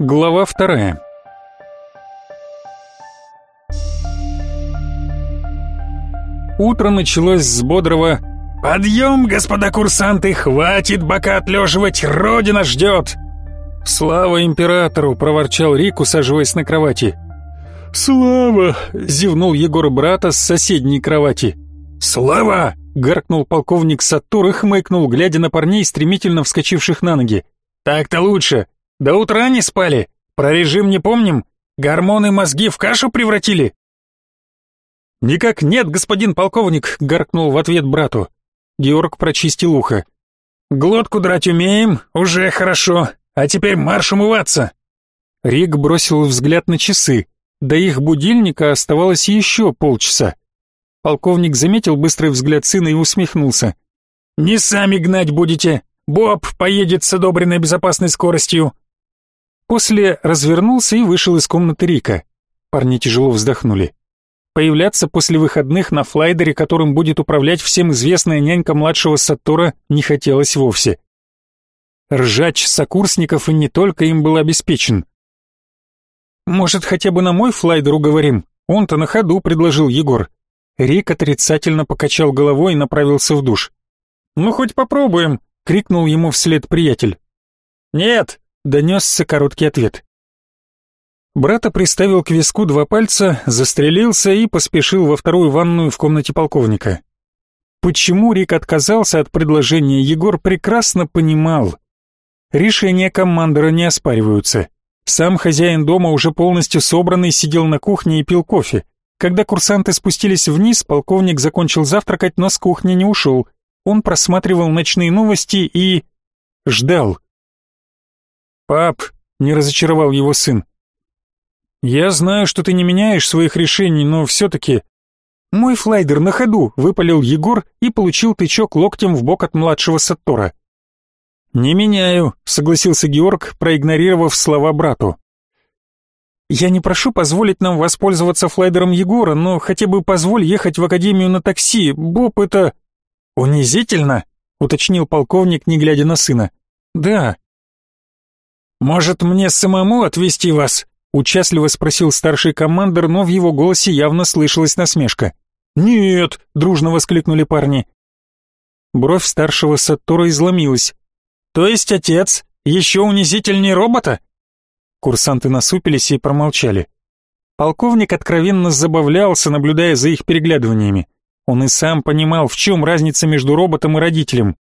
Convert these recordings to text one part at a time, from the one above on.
Глава вторая. Утро началось с бодрого «Подъем, господа курсанты, хватит бока отлеживать, Родина ждет!» «Слава императору!» — проворчал Рик, усаживаясь на кровати. «Слава!» — зевнул Егор брата с соседней кровати. «Слава!» — гаркнул полковник Сатур и хмыкнул, глядя на парней, стремительно вскочивших на ноги. «Так-то лучше. До утра не спали? Про режим не помним? Гормоны мозги в кашу превратили?» «Никак нет, господин полковник», — гаркнул в ответ брату. Георг прочистил ухо. «Глотку драть умеем, уже хорошо, а теперь марш умываться!» Рик бросил взгляд на часы. До их будильника оставалось еще полчаса. Полковник заметил быстрый взгляд сына и усмехнулся. «Не сами гнать будете. Боб поедет с одобренной безопасной скоростью. После развернулся и вышел из комнаты Рика. Парни тяжело вздохнули. Появляться после выходных на флайдере, которым будет управлять всем известная нянька младшего Сатура, не хотелось вовсе. Ржач сокурсников и не только им был обеспечен. «Может, хотя бы на мой флайдер уговорим? Он-то на ходу», — предложил Егор. Рик отрицательно покачал головой и направился в душ. «Ну, хоть попробуем», — крикнул ему вслед приятель. «Нет, донесся короткий ответ. Брата приставил к виску два пальца, застрелился и поспешил во вторую ванную в комнате полковника. Почему Рик отказался от предложения, Егор прекрасно понимал. Решения командора не оспариваются. Сам хозяин дома уже полностью собранный сидел на кухне и пил кофе. Когда курсанты спустились вниз, полковник закончил завтракать, но с кухни не ушел. Он просматривал ночные новости и... ждал. «Пап», — не разочаровал его сын, — «я знаю, что ты не меняешь своих решений, но все-таки...» «Мой флайдер на ходу», — выпалил Егор и получил тычок локтем в бок от младшего Саттора. «Не меняю», — согласился Георг, проигнорировав слова брату. «Я не прошу позволить нам воспользоваться флайдером Егора, но хотя бы позволь ехать в академию на такси. Боб, это...» «Унизительно?» — уточнил полковник, не глядя на сына. «Да», «Может, мне самому отвезти вас?» — участливо спросил старший командир, но в его голосе явно слышалась насмешка. «Нет!» — дружно воскликнули парни. Бровь старшего Саттора изломилась. «То есть отец еще унизительнее робота?» Курсанты насупились и промолчали. Полковник откровенно забавлялся, наблюдая за их переглядываниями. Он и сам понимал, в чем разница между роботом и родителем.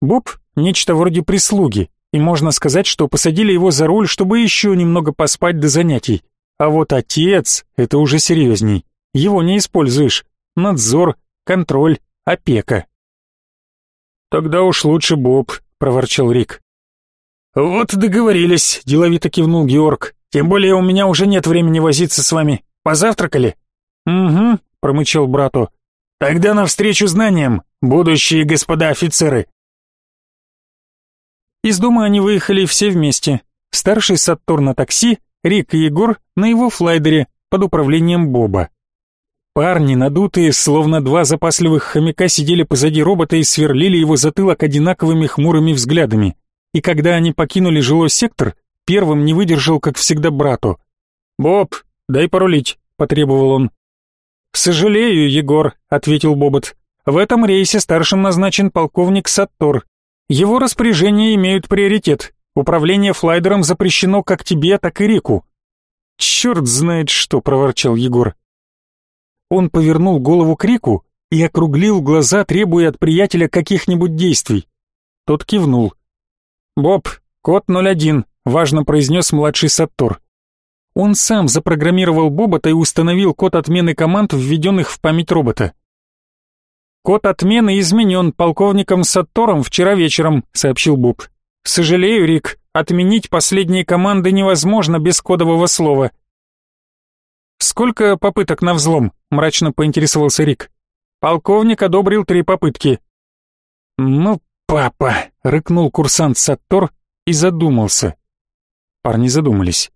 Боб — нечто вроде прислуги, и можно сказать, что посадили его за руль, чтобы еще немного поспать до занятий. А вот отец — это уже серьезней. Его не используешь. Надзор, контроль, опека. «Тогда уж лучше Боб», — проворчал Рик. «Вот договорились», — деловито кивнул Георг. «Тем более у меня уже нет времени возиться с вами. Позавтракали?» «Угу», — промычал брату. «Тогда навстречу знаниям, будущие господа офицеры». Из дома они выехали все вместе. Старший Саттор на такси, Рик и Егор на его флайдере под управлением Боба. Парни, надутые, словно два запасливых хомяка, сидели позади робота и сверлили его затылок одинаковыми хмурыми взглядами. И когда они покинули жилой сектор, первым не выдержал, как всегда, брату. «Боб, дай порулить», — потребовал он. «Сожалею, Егор», — ответил Бобот. «В этом рейсе старшим назначен полковник Саттор, его распоряжения имеют приоритет. Управление флайдером запрещено как тебе, так и Рику. Черт знает что, проворчал Егор. Он повернул голову к Рику и округлил глаза, требуя от приятеля каких-нибудь действий. Тот кивнул. «Боб, код 01», — важно произнес младший Саттор. Он сам запрограммировал Бобота и установил код отмены команд, введенных в память робота. «Код отмены изменен полковником Саттором вчера вечером», — сообщил Буб. «Сожалею, Рик, отменить последние команды невозможно без кодового слова». «Сколько попыток на взлом?» — мрачно поинтересовался Рик. Полковник одобрил три попытки. «Ну, папа!» — рыкнул курсант Саттор и задумался. Парни задумались.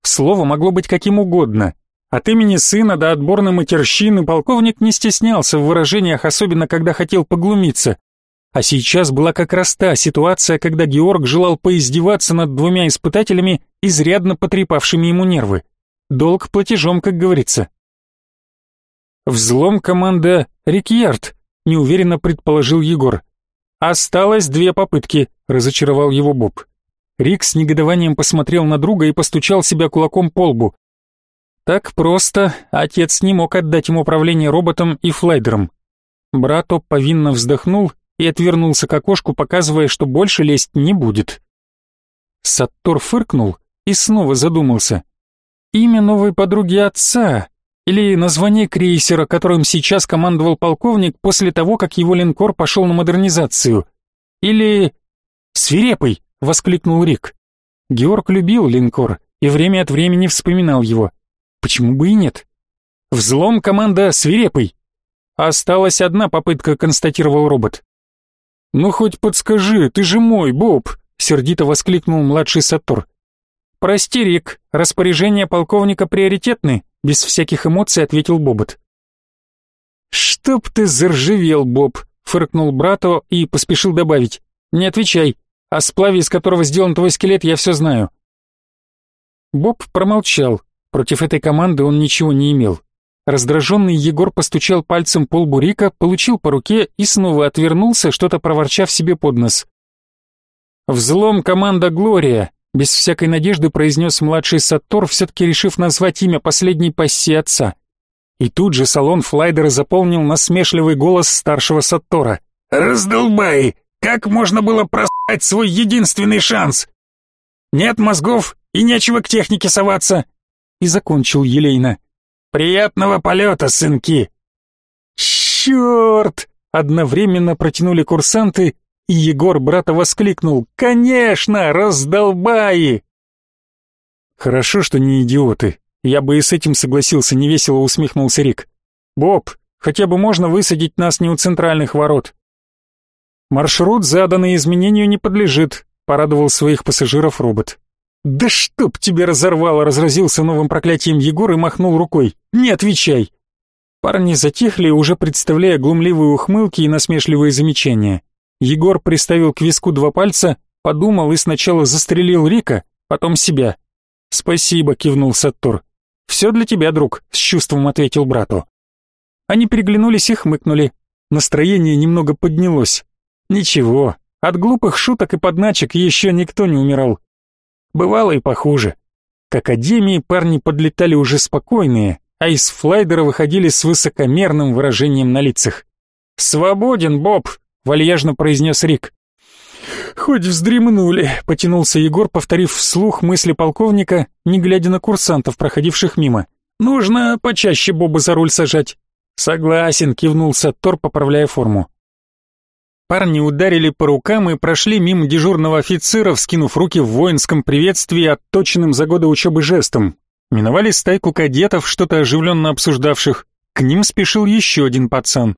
Слово могло быть каким угодно, от имени сына до отборной матерщины полковник не стеснялся в выражениях, особенно когда хотел поглумиться. А сейчас была как раз та ситуация, когда Георг желал поиздеваться над двумя испытателями, изрядно потрепавшими ему нервы. Долг платежом, как говорится. Взлом команда Рикьярд, неуверенно предположил Егор. Осталось две попытки, разочаровал его Боб. Рик с негодованием посмотрел на друга и постучал себя кулаком по лбу. Так просто отец не мог отдать ему управление роботом и флайдером. Брато повинно вздохнул и отвернулся к окошку, показывая, что больше лезть не будет. Саттор фыркнул и снова задумался. Имя новой подруги отца или название крейсера, которым сейчас командовал полковник после того, как его линкор пошел на модернизацию. Или... «Свирепый!» — воскликнул Рик. Георг любил линкор и время от времени вспоминал его. Почему бы и нет? Взлом команда «Свирепый». Осталась одна попытка, констатировал робот. «Ну хоть подскажи, ты же мой, Боб!» — сердито воскликнул младший Сатур. «Прости, Рик, распоряжения полковника приоритетны», — без всяких эмоций ответил Бобот. «Чтоб ты заржавел, Боб!» — фыркнул брату и поспешил добавить. «Не отвечай, о сплаве, из которого сделан твой скелет, я все знаю». Боб промолчал, против этой команды он ничего не имел. Раздраженный Егор постучал пальцем по лбу Рика, получил по руке и снова отвернулся, что-то проворчав себе под нос. «Взлом команда Глория», — без всякой надежды произнес младший Саттор, все-таки решив назвать имя последней пассии отца. И тут же салон Флайдера заполнил насмешливый голос старшего Саттора. «Раздолбай! Как можно было просать свой единственный шанс? Нет мозгов и нечего к технике соваться!» И закончил елейно. «Приятного полета, сынки!» «Черт!» — одновременно протянули курсанты, и Егор брата воскликнул. «Конечно, раздолбаи!» «Хорошо, что не идиоты. Я бы и с этим согласился», — невесело усмехнулся Рик. «Боб, хотя бы можно высадить нас не у центральных ворот?» «Маршрут, заданный изменению, не подлежит», — порадовал своих пассажиров робот. «Да чтоб тебе разорвало!» — разразился новым проклятием Егор и махнул рукой. «Не отвечай!» Парни затихли, уже представляя глумливые ухмылки и насмешливые замечания. Егор приставил к виску два пальца, подумал и сначала застрелил Рика, потом себя. «Спасибо», — кивнул Саттур. «Все для тебя, друг», — с чувством ответил брату. Они переглянулись и хмыкнули. Настроение немного поднялось. Ничего, от глупых шуток и подначек еще никто не умирал. Бывало и похуже. К академии парни подлетали уже спокойные, а из флайдера выходили с высокомерным выражением на лицах. «Свободен, Боб!» — вальяжно произнес Рик. «Хоть вздремнули», — потянулся Егор, повторив вслух мысли полковника, не глядя на курсантов, проходивших мимо. «Нужно почаще Боба за руль сажать». «Согласен», — кивнул Саттор, поправляя форму. Парни ударили по рукам и прошли мимо дежурного офицера, вскинув руки в воинском приветствии отточенным за годы учебы жестом. Миновали стайку кадетов, что-то оживленно обсуждавших. К ним спешил еще один пацан.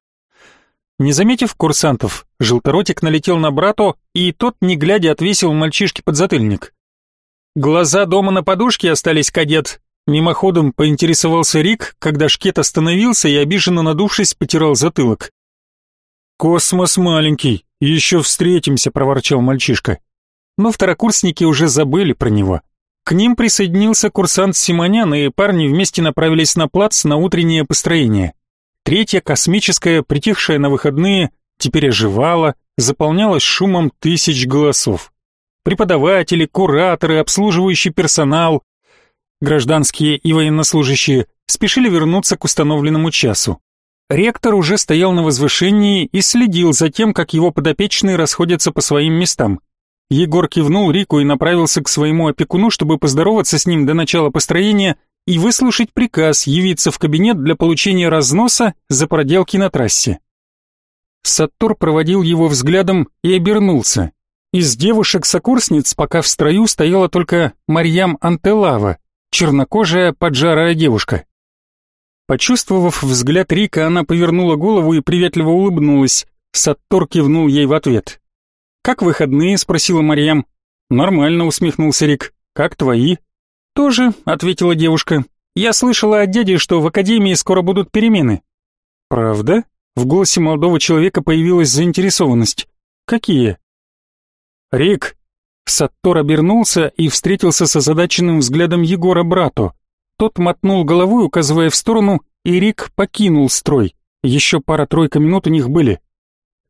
Не заметив курсантов, желторотик налетел на брату, и тот, не глядя, отвесил мальчишке подзатыльник. Глаза дома на подушке остались, кадет. Мимоходом поинтересовался Рик, когда шкет остановился и, обиженно надувшись, потирал затылок. «Космос маленький, еще встретимся», — проворчал мальчишка. Но второкурсники уже забыли про него. К ним присоединился курсант Симонян, и парни вместе направились на плац на утреннее построение. Третья, космическая, притихшая на выходные, теперь оживала, заполнялась шумом тысяч голосов. Преподаватели, кураторы, обслуживающий персонал, гражданские и военнослужащие спешили вернуться к установленному часу. Ректор уже стоял на возвышении и следил за тем, как его подопечные расходятся по своим местам. Егор кивнул Рику и направился к своему опекуну, чтобы поздороваться с ним до начала построения и выслушать приказ явиться в кабинет для получения разноса за проделки на трассе. Саттор проводил его взглядом и обернулся. Из девушек-сокурсниц пока в строю стояла только Марьям Антелава, чернокожая поджарая девушка. Почувствовав взгляд Рика, она повернула голову и приветливо улыбнулась. Саттор кивнул ей в ответ. «Как выходные?» — спросила Марьям. «Нормально», — усмехнулся Рик. «Как твои?» «Тоже», — ответила девушка. «Я слышала от дяди, что в академии скоро будут перемены». «Правда?» — в голосе молодого человека появилась заинтересованность. Какие? Рик. Саттор обернулся и встретился с озадаченным взглядом Егора брату. Тот мотнул головой, указывая в сторону, и Рик покинул строй. Еще пара-тройка минут у них были.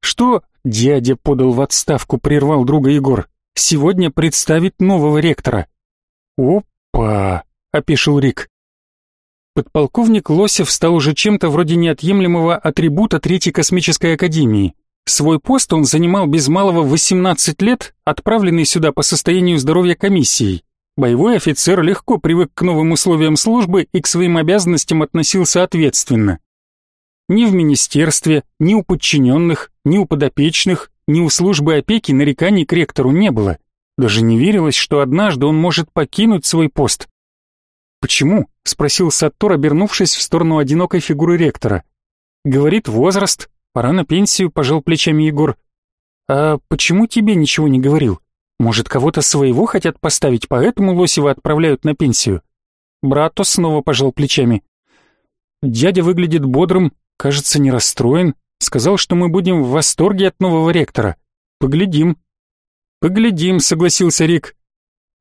Что дядя подал в отставку, прервал друга Егор. Сегодня представить нового ректора. Опа, опешил Рик. Подполковник Лосев стал уже чем-то вроде неотъемлемого атрибута Третьей космической академии. Свой пост он занимал без малого 18 лет, отправленный сюда по состоянию здоровья комиссией. Боевой офицер легко привык к новым условиям службы и к своим обязанностям относился ответственно. Ни в министерстве, ни у подчиненных, ни у подопечных, ни у службы опеки нареканий к ректору не было. Даже не верилось, что однажды он может покинуть свой пост. «Почему?» — спросил Саттор, обернувшись в сторону одинокой фигуры ректора. «Говорит, возраст. Пора на пенсию», — пожал плечами Егор. «А почему тебе ничего не говорил? Может, кого-то своего хотят поставить, поэтому Лосева отправляют на пенсию?» Брато снова пожал плечами. «Дядя выглядит бодрым, кажется, не расстроен. Сказал, что мы будем в восторге от нового ректора. Поглядим». «Поглядим», — согласился Рик.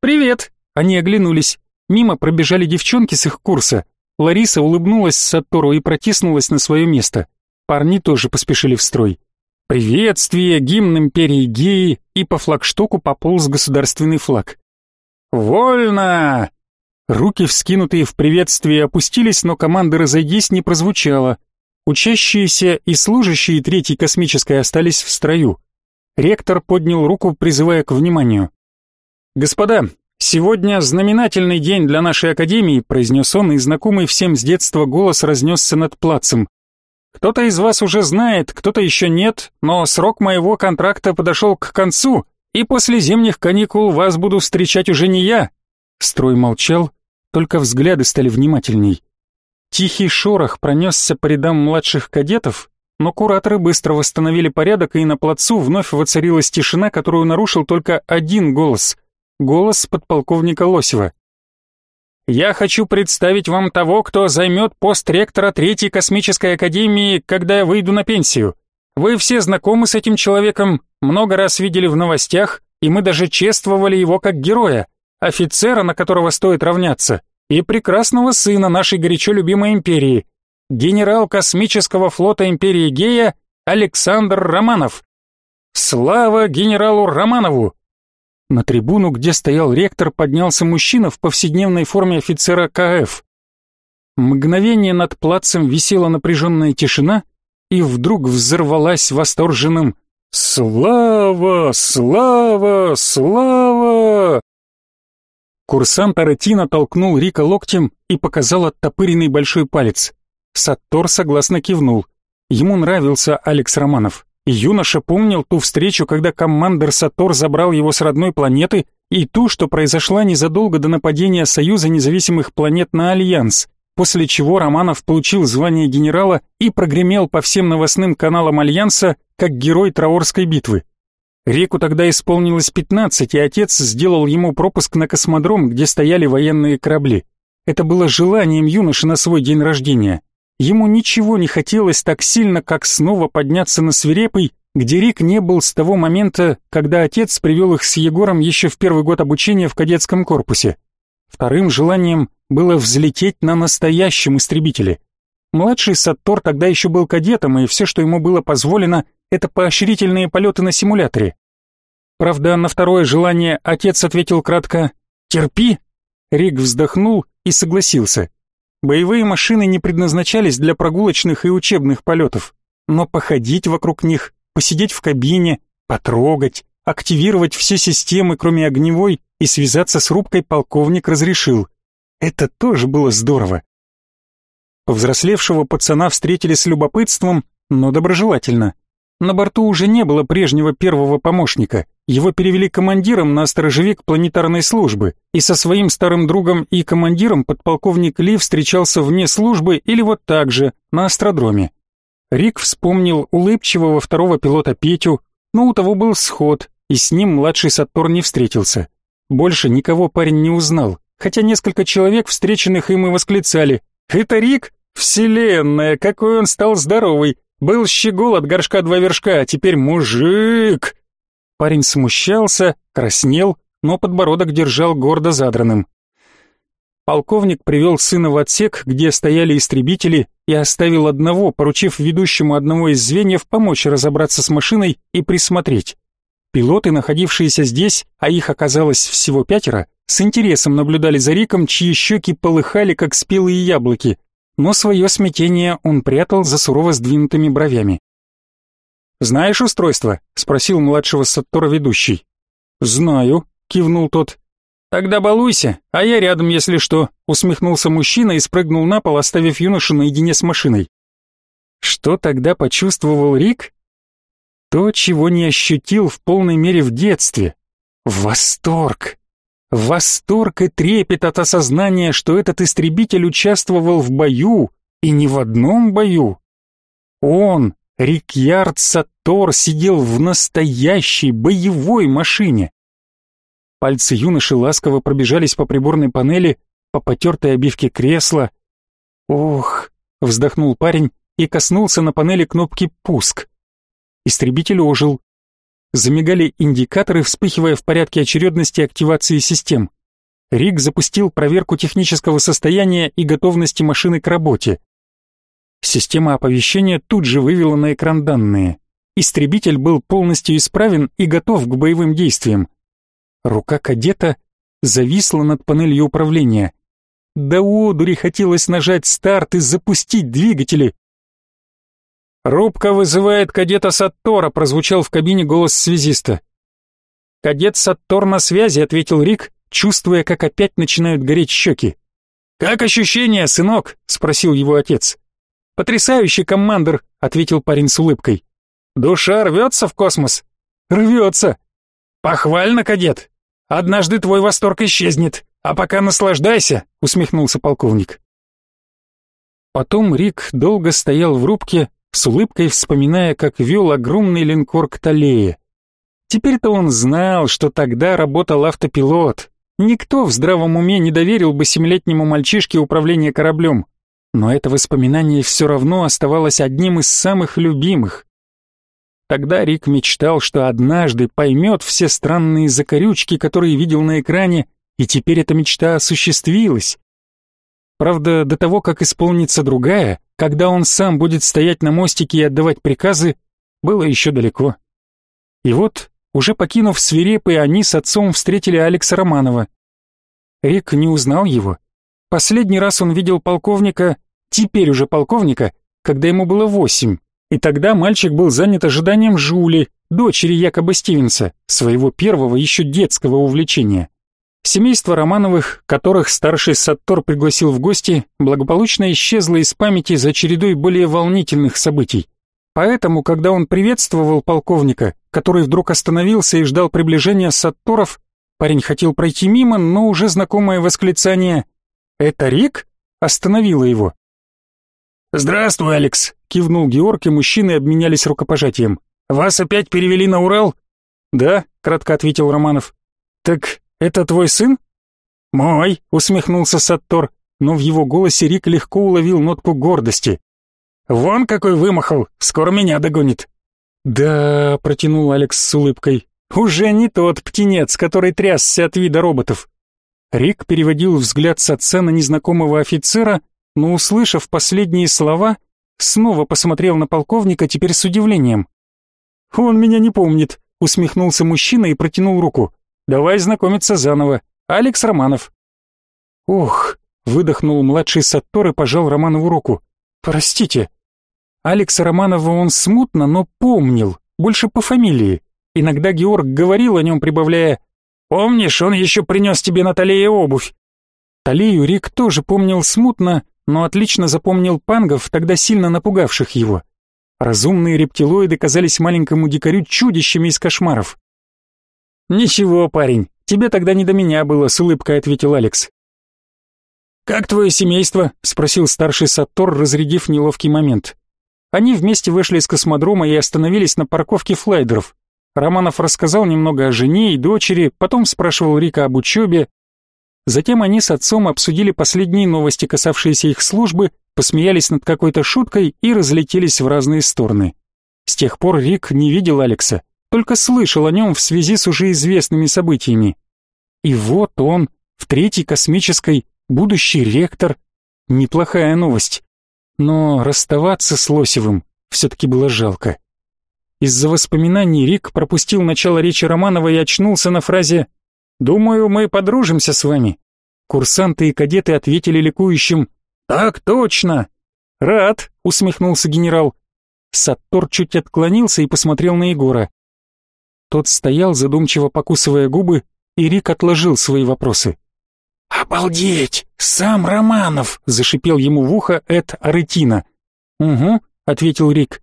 «Привет!» — они оглянулись. Мимо пробежали девчонки с их курса. Лариса улыбнулась Сатору и протиснулась на свое место. Парни тоже поспешили в строй. Приветствие, гимн империи геи, и по флагштоку пополз государственный флаг. «Вольно!» Руки, вскинутые в приветствии, опустились, но команды «разойдись» не прозвучало. Учащиеся и служащие Третьей космической остались в строю. Ректор поднял руку, призывая к вниманию. «Господа, «Сегодня знаменательный день для нашей академии», произнес он, и знакомый всем с детства голос разнесся над плацем. «Кто-то из вас уже знает, кто-то еще нет, но срок моего контракта подошел к концу, и после зимних каникул вас буду встречать уже не я». Строй молчал, только взгляды стали внимательней. Тихий шорох пронесся по рядам младших кадетов, но кураторы быстро восстановили порядок, и на плацу вновь воцарилась тишина, которую нарушил только один голос — Голос подполковника Лосева. «Я хочу представить вам того, кто займет пост ректора Третьей космической академии, когда я выйду на пенсию. Вы все знакомы с этим человеком, много раз видели в новостях, и мы даже чествовали его как героя, офицера, на которого стоит равняться, и прекрасного сына нашей горячо любимой империи, генерал космического флота империи Гея Александр Романов. Слава генералу Романову! На трибуну, где стоял ректор, поднялся мужчина в повседневной форме офицера КФ. Мгновение над плацем висела напряженная тишина, и вдруг взорвалась восторженным «Слава! Слава! Слава!» Курсант Аретина толкнул Рика локтем и показал оттопыренный большой палец. Сатор согласно кивнул. Ему нравился Алекс Романов. Юноша помнил ту встречу, когда командир Сатор забрал его с родной планеты, и ту, что произошла незадолго до нападения Союза независимых планет на Альянс, после чего Романов получил звание генерала и прогремел по всем новостным каналам Альянса как герой Траорской битвы. Реку тогда исполнилось 15, и отец сделал ему пропуск на космодром, где стояли военные корабли. Это было желанием юноши на свой день рождения. Ему ничего не хотелось так сильно, как снова подняться на свирепый, где Рик не был с того момента, когда отец привел их с Егором еще в первый год обучения в кадетском корпусе. Вторым желанием было взлететь на настоящем истребителе. Младший Саттор тогда еще был кадетом, и все, что ему было позволено, это поощрительные полеты на симуляторе. Правда, на второе желание отец ответил кратко «Терпи». Рик вздохнул и согласился. Боевые машины не предназначались для прогулочных и учебных полетов, но походить вокруг них, посидеть в кабине, потрогать, активировать все системы, кроме огневой, и связаться с рубкой полковник разрешил. Это тоже было здорово. Повзрослевшего пацана встретили с любопытством, но доброжелательно. На борту уже не было прежнего первого помощника. Его перевели командиром на сторожевик планетарной службы, и со своим старым другом и командиром подполковник Ли встречался вне службы или вот так же, на астродроме. Рик вспомнил улыбчивого второго пилота Петю, но у того был сход, и с ним младший Саттор не встретился. Больше никого парень не узнал, хотя несколько человек, встреченных им и восклицали «Это Рик? Вселенная, какой он стал здоровый! Был щегол от горшка два вершка, а теперь мужик. Парень смущался, краснел, но подбородок держал гордо задранным. Полковник привел сына в отсек, где стояли истребители, и оставил одного, поручив ведущему одного из звеньев помочь разобраться с машиной и присмотреть. Пилоты, находившиеся здесь, а их оказалось всего пятеро, с интересом наблюдали за Риком, чьи щеки полыхали, как спелые яблоки, но свое смятение он прятал за сурово сдвинутыми бровями. «Знаешь устройство?» — спросил младшего Саттора ведущий. «Знаю», — кивнул тот. «Тогда балуйся, а я рядом, если что», — усмехнулся мужчина и спрыгнул на пол, оставив юношу наедине с машиной. Что тогда почувствовал Рик? То, чего не ощутил в полной мере в детстве. Восторг. Восторг и трепет от осознания, что этот истребитель участвовал в бою, и не в одном бою. Он, Рикьярд Сатор, сидел в настоящей боевой машине. Пальцы юноши ласково пробежались по приборной панели, по потертой обивке кресла. «Ох!» — вздохнул парень и коснулся на панели кнопки «Пуск». Истребитель ожил. Замигали индикаторы, вспыхивая в порядке очередности активации систем. Рик запустил проверку технического состояния и готовности машины к работе. Система оповещения тут же вывела на экран данные. Истребитель был полностью исправен и готов к боевым действиям. Рука кадета зависла над панелью управления. До одури хотелось нажать старт и запустить двигатели. «Рубка вызывает кадета Саттора», — прозвучал в кабине голос связиста. «Кадет Саттор на связи», — ответил Рик, чувствуя, как опять начинают гореть щеки. «Как ощущения, сынок?» — спросил его отец. «Потрясающий командир», — ответил парень с улыбкой. «Душа рвется в космос?» «Рвется». «Похвально, кадет. Однажды твой восторг исчезнет, а пока наслаждайся», — усмехнулся полковник. Потом Рик долго стоял в рубке, с улыбкой вспоминая, как вел огромный линкор к Талее. Теперь-то он знал, что тогда работал автопилот. Никто в здравом уме не доверил бы семилетнему мальчишке управление кораблем. Но это воспоминание все равно оставалось одним из самых любимых. Тогда Рик мечтал, что однажды поймет все странные закорючки, которые видел на экране, и теперь эта мечта осуществилась. Правда, до того, как исполнится другая, когда он сам будет стоять на мостике и отдавать приказы, было еще далеко. И вот, уже покинув свирепый, они с отцом встретили Алекса Романова. Рик не узнал его. Последний раз он видел полковника, теперь уже полковника, когда ему было восемь. И тогда мальчик был занят ожиданием Жули, дочери якобы Стивенса, своего первого еще детского увлечения. Семейство Романовых, которых старший Саттор пригласил в гости, благополучно исчезло из памяти за чередой более волнительных событий. Поэтому, когда он приветствовал полковника, который вдруг остановился и ждал приближения Сатторов, парень хотел пройти мимо, но уже знакомое восклицание «Это Рик?» остановило его. «Здравствуй, Алекс», — кивнул Георг, и мужчины обменялись рукопожатием. «Вас опять перевели на Урал?» «Да», — кратко ответил Романов. «Так это твой сын?» «Мой», — усмехнулся Саттор, но в его голосе Рик легко уловил нотку гордости. «Вон какой вымахал, скоро меня догонит». «Да», — протянул Алекс с улыбкой, — «уже не тот птенец, который трясся от вида роботов». Рик переводил взгляд с отца на незнакомого офицера, но, услышав последние слова, снова посмотрел на полковника теперь с удивлением. «Он меня не помнит», — усмехнулся мужчина и протянул руку. «Давай знакомиться заново. Алекс Романов». «Ох», — выдохнул младший Саттор и пожал Романову руку. «Простите». Алекса Романова он смутно, но помнил, больше по фамилии. Иногда Георг говорил о нем, прибавляя «Помнишь, он еще принес тебе на Талее обувь?» Талею Рик тоже помнил смутно, но отлично запомнил пангов, тогда сильно напугавших его. Разумные рептилоиды казались маленькому дикарю чудищами из кошмаров. «Ничего, парень, тебе тогда не до меня было», — с улыбкой ответил Алекс. «Как твое семейство?» — спросил старший Саттор, разрядив неловкий момент. Они вместе вышли из космодрома и остановились на парковке флайдеров. Романов рассказал немного о жене и дочери, потом спрашивал Рика об учебе, Затем они с отцом обсудили последние новости, касавшиеся их службы, посмеялись над какой-то шуткой и разлетелись в разные стороны. С тех пор Рик не видел Алекса, только слышал о нем в связи с уже известными событиями. И вот он, в третьей космической, будущий ректор. Неплохая новость. Но расставаться с Лосевым все-таки было жалко. Из-за воспоминаний Рик пропустил начало речи Романова и очнулся на фразе «Думаю, мы подружимся с вами». Курсанты и кадеты ответили ликующим «Так точно!» «Рад!» — усмехнулся генерал. Саттор чуть отклонился и посмотрел на Егора. Тот стоял, задумчиво покусывая губы, и Рик отложил свои вопросы. «Обалдеть! Сам Романов!» — зашипел ему в ухо Эд Аретина. «Угу», — ответил Рик.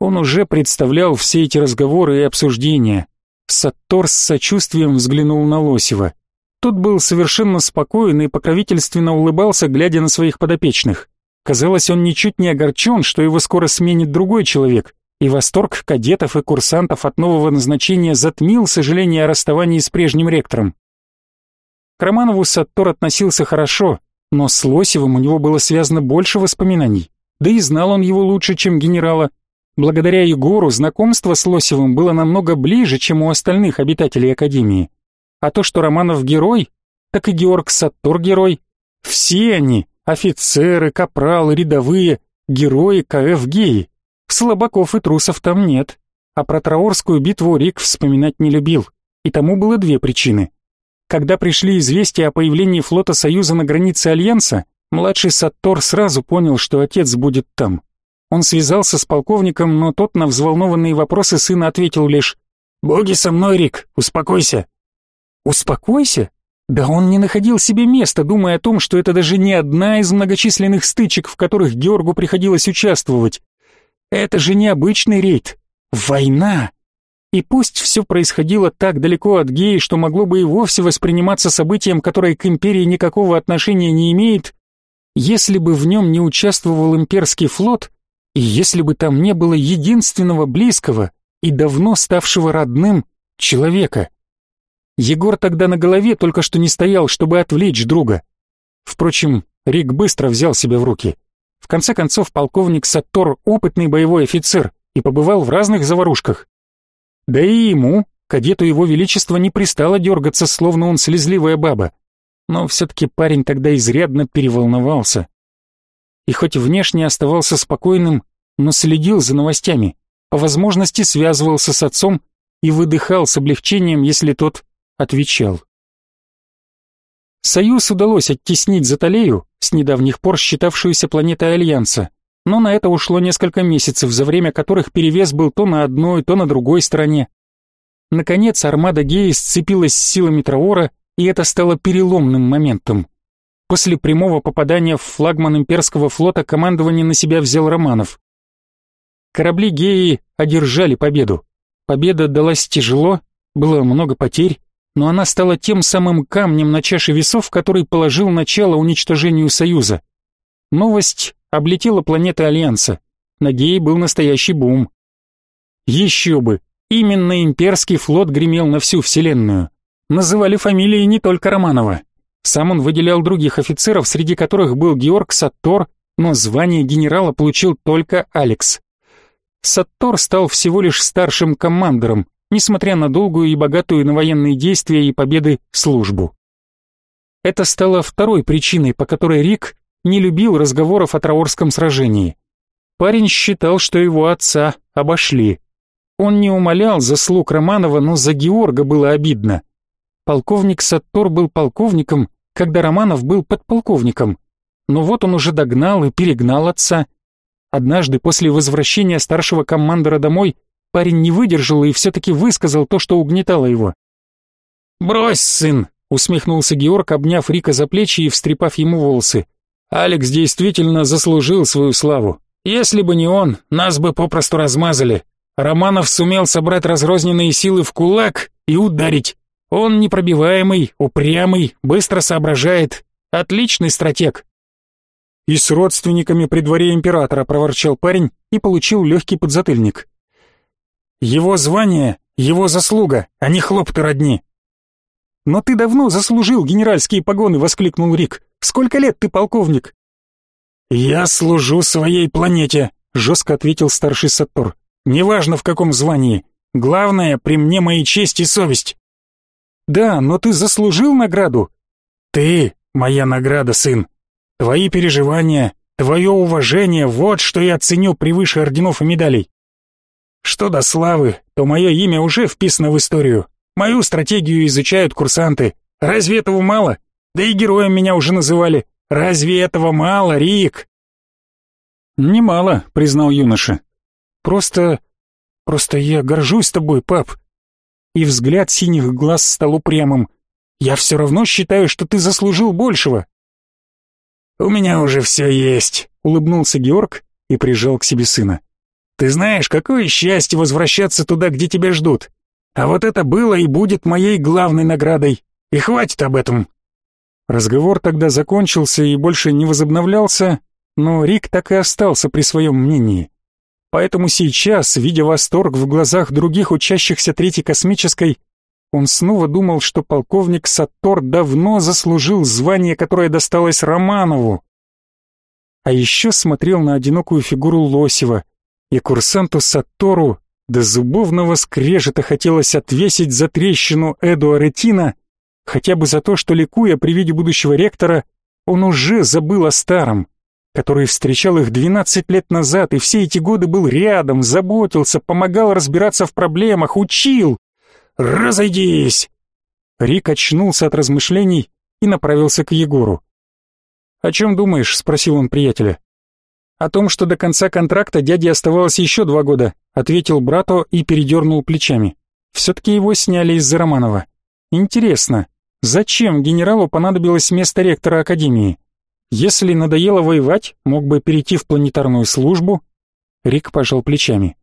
Он уже представлял все эти разговоры и обсуждения. Саттор с сочувствием взглянул на Лосева. Тот был совершенно спокоен и покровительственно улыбался, глядя на своих подопечных. Казалось, он ничуть не огорчен, что его скоро сменит другой человек, и восторг кадетов и курсантов от нового назначения затмил сожаление о расставании с прежним ректором. К Романову Саттор относился хорошо, но с Лосевым у него было связано больше воспоминаний, да и знал он его лучше, чем генерала. Благодаря Егору знакомство с Лосевым было намного ближе, чем у остальных обитателей Академии. А то, что Романов герой, так и Георг Саттор герой. Все они, офицеры, капралы, рядовые, герои КФ геи. Слабаков и трусов там нет. А про Траорскую битву Рик вспоминать не любил. И тому было две причины. Когда пришли известия о появлении флота Союза на границе Альянса, младший Саттор сразу понял, что отец будет там. Он связался с полковником, но тот на взволнованные вопросы сына ответил лишь «Боги со мной, Рик, успокойся». «Успокойся?» Да он не находил себе места, думая о том, что это даже не одна из многочисленных стычек, в которых Георгу приходилось участвовать. Это же не обычный рейд. Война. И пусть все происходило так далеко от геи, что могло бы и вовсе восприниматься событием, которое к империи никакого отношения не имеет, если бы в нем не участвовал имперский флот, и если бы там не было единственного близкого и давно ставшего родным человека. Егор тогда на голове только что не стоял, чтобы отвлечь друга. Впрочем, Рик быстро взял себя в руки. В конце концов, полковник Саттор — опытный боевой офицер и побывал в разных заварушках. Да и ему, кадету его величества, не пристало дергаться, словно он слезливая баба. Но все-таки парень тогда изрядно переволновался. И хоть внешне оставался спокойным, но следил за новостями, по возможности связывался с отцом и выдыхал с облегчением, если тот отвечал. Союз удалось оттеснить Заталею, с недавних пор считавшуюся планетой Альянса, но на это ушло несколько месяцев, за время которых перевес был то на одной, то на другой стороне. Наконец армада Геи сцепилась с силами Траора, и это стало переломным моментом. После прямого попадания в флагман имперского флота командование на себя взял Романов. Корабли Геи одержали победу. Победа далась тяжело, было много потерь, но она стала тем самым камнем на чаше весов, который положил начало уничтожению Союза. Новость облетела планеты Альянса. На Гее был настоящий бум. Еще бы, именно имперский флот гремел на всю вселенную. Называли фамилии не только Романова. Сам он выделял других офицеров, среди которых был Георг Саттор, но звание генерала получил только Алекс. Саттор стал всего лишь старшим командором, несмотря на долгую и богатую на военные действия и победы службу. Это стало второй причиной, по которой Рик не любил разговоров о Траорском сражении. Парень считал, что его отца обошли. Он не умолял заслуг Романова, но за Георга было обидно. Полковник Саттор был полковником, когда Романов был подполковником. Но вот он уже догнал и перегнал отца. Однажды после возвращения старшего командора домой парень не выдержал и все-таки высказал то, что угнетало его. «Брось, сын!» — усмехнулся Георг, обняв Рика за плечи и встрепав ему волосы. «Алекс действительно заслужил свою славу. Если бы не он, нас бы попросту размазали. Романов сумел собрать разрозненные силы в кулак и ударить. Он непробиваемый, упрямый, быстро соображает. Отличный стратег. И с родственниками при дворе императора проворчал парень и получил легкий подзатыльник. Его звание, его заслуга, а не хлопты родни. Но ты давно заслужил генеральские погоны, воскликнул Рик. Сколько лет ты полковник? Я служу своей планете, жестко ответил старший Саттор. Неважно в каком звании. Главное, при мне мои честь и совесть. Да, но ты заслужил награду. Ты моя награда, сын. Твои переживания, твое уважение — вот что я ценю превыше орденов и медалей. Что до славы, то мое имя уже вписано в историю. Мою стратегию изучают курсанты. Разве этого мало? Да и героем меня уже называли. Разве этого мало, Рик? Немало, признал юноша. Просто... просто я горжусь тобой, пап. И взгляд синих глаз стал упрямым. Я все равно считаю, что ты заслужил большего. У меня уже все есть, улыбнулся Георг и прижал к себе сына. Ты знаешь, какое счастье возвращаться туда, где тебя ждут. А вот это было и будет моей главной наградой. И хватит об этом. Разговор тогда закончился и больше не возобновлялся, но Рик так и остался при своем мнении. Поэтому сейчас, видя восторг в глазах других учащихся Третьей космической, он снова думал, что полковник Саттор давно заслужил звание, которое досталось Романову. А еще смотрел на одинокую фигуру Лосева, и курсанту Саттору до зубовного скрежета хотелось отвесить за трещину Эду Аретина, хотя бы за то, что, ликуя при виде будущего ректора, он уже забыл о старом, который встречал их 12 лет назад и все эти годы был рядом, заботился, помогал разбираться в проблемах, учил. «Разойдись!» Рик очнулся от размышлений и направился к Егору. «О чем думаешь?» — спросил он приятеля. «О том, что до конца контракта дяде оставалось еще два года», — ответил брату и передернул плечами. «Все-таки его сняли из-за Романова. Интересно, зачем генералу понадобилось место ректора Академии? Если надоело воевать, мог бы перейти в планетарную службу?» Рик пожал плечами.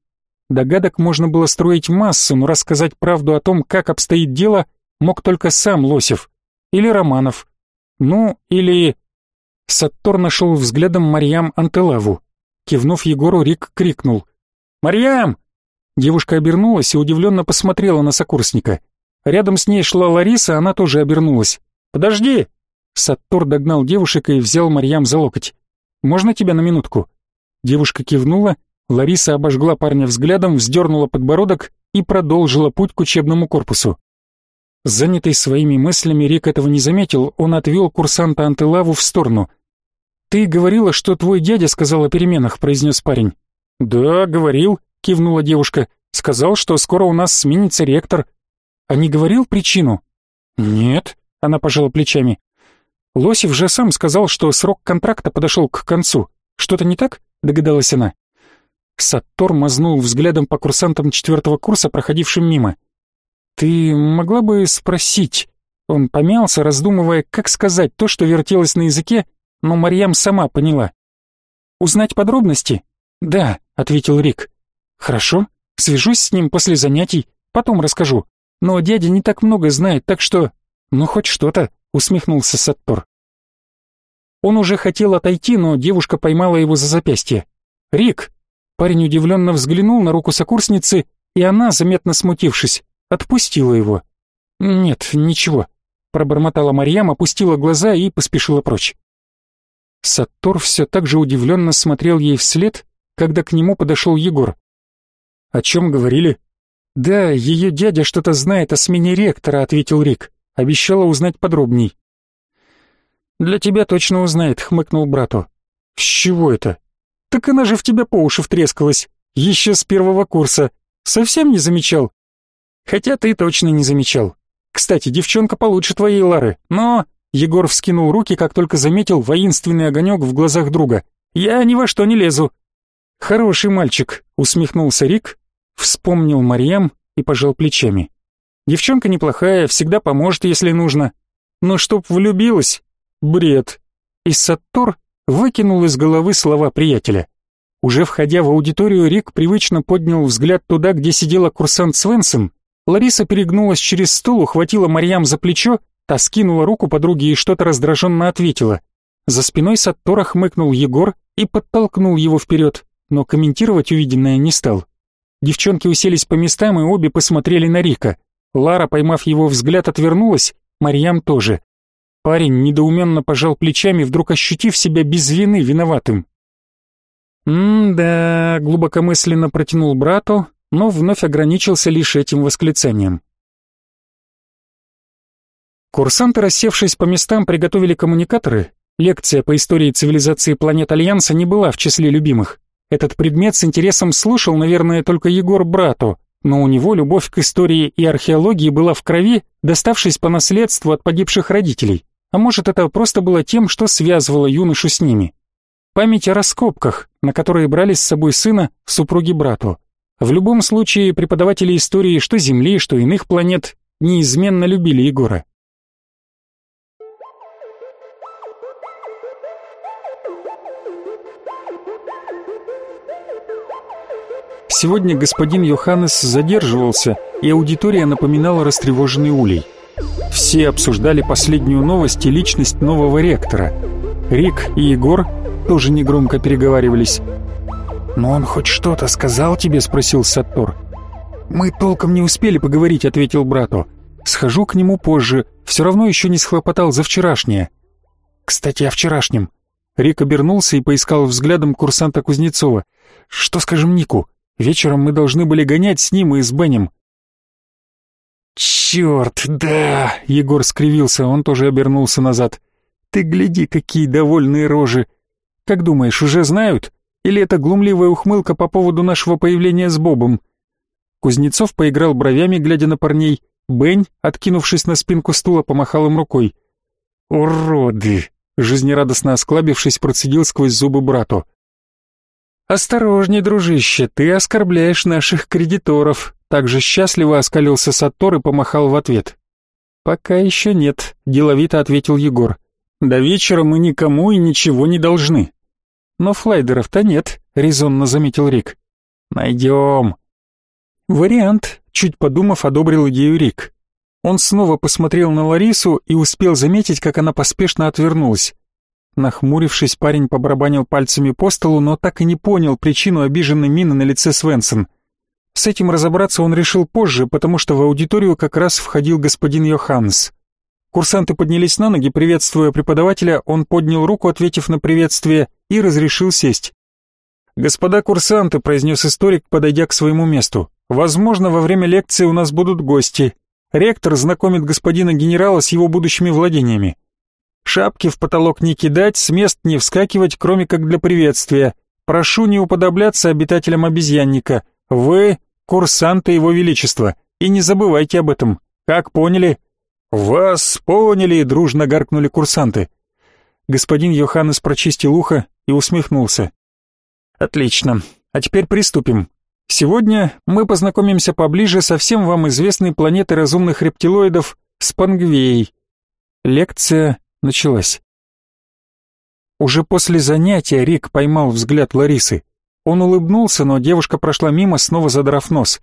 Догадок можно было строить массу, но рассказать правду о том, как обстоит дело, мог только сам Лосев. Или Романов. Ну, или... Саттор нашел взглядом Марьям Антелаву. Кивнув Егору, Рик крикнул. «Марьям!» Девушка обернулась и удивленно посмотрела на сокурсника. Рядом с ней шла Лариса, она тоже обернулась. «Подожди!» Саттор догнал девушек и взял Марьям за локоть. «Можно тебя на минутку?» Девушка кивнула, Лариса обожгла парня взглядом, вздернула подбородок и продолжила путь к учебному корпусу. Занятый своими мыслями, Рик этого не заметил, он отвел курсанта Антилаву в сторону — «Ты говорила, что твой дядя сказал о переменах», — произнес парень. «Да, говорил», — кивнула девушка. «Сказал, что скоро у нас сменится ректор». «А не говорил причину?» «Нет», — она пожала плечами. «Лосев же сам сказал, что срок контракта подошел к концу. Что-то не так?» — догадалась она. Саттор мазнул взглядом по курсантам четвертого курса, проходившим мимо. «Ты могла бы спросить?» Он помялся, раздумывая, как сказать то, что вертелось на языке, но Марьям сама поняла. «Узнать подробности?» «Да», — ответил Рик. «Хорошо, свяжусь с ним после занятий, потом расскажу. Но дядя не так много знает, так что...» «Ну, хоть что-то», — усмехнулся Саттор. Он уже хотел отойти, но девушка поймала его за запястье. «Рик!» Парень удивленно взглянул на руку сокурсницы, и она, заметно смутившись, отпустила его. «Нет, ничего», — пробормотала Марьям, опустила глаза и поспешила прочь. Саттор все так же удивленно смотрел ей вслед, когда к нему подошел Егор. «О чем говорили?» «Да, ее дядя что-то знает о смене ректора», — ответил Рик. «Обещала узнать подробней». «Для тебя точно узнает», — хмыкнул брату. «С чего это?» «Так она же в тебя по уши втрескалась. Еще с первого курса. Совсем не замечал?» «Хотя ты точно не замечал. Кстати, девчонка получше твоей Лары, но...» Егор вскинул руки, как только заметил воинственный огонек в глазах друга. «Я ни во что не лезу». «Хороший мальчик», — усмехнулся Рик, вспомнил Марьям и пожал плечами. «Девчонка неплохая, всегда поможет, если нужно. Но чтоб влюбилась? Бред». И Саттор выкинул из головы слова приятеля. Уже входя в аудиторию, Рик привычно поднял взгляд туда, где сидела курсант Свенсон. Лариса перегнулась через стол, ухватила Марьям за плечо Та скинула руку подруге и что-то раздраженно ответила. За спиной Саттора хмыкнул Егор и подтолкнул его вперед, но комментировать увиденное не стал. Девчонки уселись по местам и обе посмотрели на Рика. Лара, поймав его взгляд, отвернулась, Марьям тоже. Парень недоуменно пожал плечами, вдруг ощутив себя без вины виноватым. «М-да», — глубокомысленно протянул брату но вновь ограничился лишь этим восклицанием. Курсанты, рассевшись по местам, приготовили коммуникаторы. Лекция по истории цивилизации планет Альянса не была в числе любимых. Этот предмет с интересом слушал, наверное, только Егор брату, но у него любовь к истории и археологии была в крови, доставшись по наследству от погибших родителей. А может, это просто было тем, что связывало юношу с ними. Память о раскопках, на которые брали с собой сына супруги брату. В любом случае, преподаватели истории что Земли, что иных планет неизменно любили Егора. Сегодня господин Йоханнес задерживался, и аудитория напоминала растревоженный улей. Все обсуждали последнюю новость и личность нового ректора. Рик и Егор тоже негромко переговаривались. «Но он хоть что-то сказал тебе?» — спросил Саттор. «Мы толком не успели поговорить», — ответил брату. «Схожу к нему позже, все равно еще не схлопотал за вчерашнее». «Кстати, о вчерашнем». Рик обернулся и поискал взглядом курсанта Кузнецова. «Что скажем Нику? Вечером мы должны были гонять с ним и с Бенем». «Черт, да!» — Егор скривился, он тоже обернулся назад. «Ты гляди, какие довольные рожи! Как думаешь, уже знают? Или это глумливая ухмылка по поводу нашего появления с Бобом?» Кузнецов поиграл бровями, глядя на парней. Бень, откинувшись на спинку стула, помахал им рукой. «Уроды!» — жизнерадостно осклабившись, процедил сквозь зубы брату. «Осторожней, дружище, ты оскорбляешь наших кредиторов», также счастливо оскалился Саттор и помахал в ответ. «Пока еще нет», — деловито ответил Егор. «До вечера мы никому и ничего не должны». «Но флайдеров-то нет», — резонно заметил Рик. «Найдем». «Вариант», — чуть подумав, одобрил идею Рик. Он снова посмотрел на Ларису и успел заметить, как она поспешно отвернулась. Нахмурившись, парень побарабанил пальцами по столу, но так и не понял причину обиженной мины на лице Свенсон. С этим разобраться он решил позже, потому что в аудиторию как раз входил господин Йоханнес. Курсанты поднялись на ноги, приветствуя преподавателя, он поднял руку, ответив на приветствие, и разрешил сесть. «Господа курсанты», — произнес историк, подойдя к своему месту, — «возможно, во время лекции у нас будут гости. Ректор знакомит господина генерала с его будущими владениями. Шапки в потолок не кидать, с мест не вскакивать, кроме как для приветствия. Прошу не уподобляться обитателям обезьянника. Вы — курсанты его величества, и не забывайте об этом. Как поняли?» «Вас поняли!» — дружно гаркнули курсанты. Господин Йоханнес прочистил ухо и усмехнулся. «Отлично. А теперь приступим. Сегодня мы познакомимся поближе со всем вам известной планетой разумных рептилоидов Спангвей. Лекция началась. Уже после занятия Рик поймал взгляд Ларисы. Он улыбнулся, но девушка прошла мимо, снова задрав нос.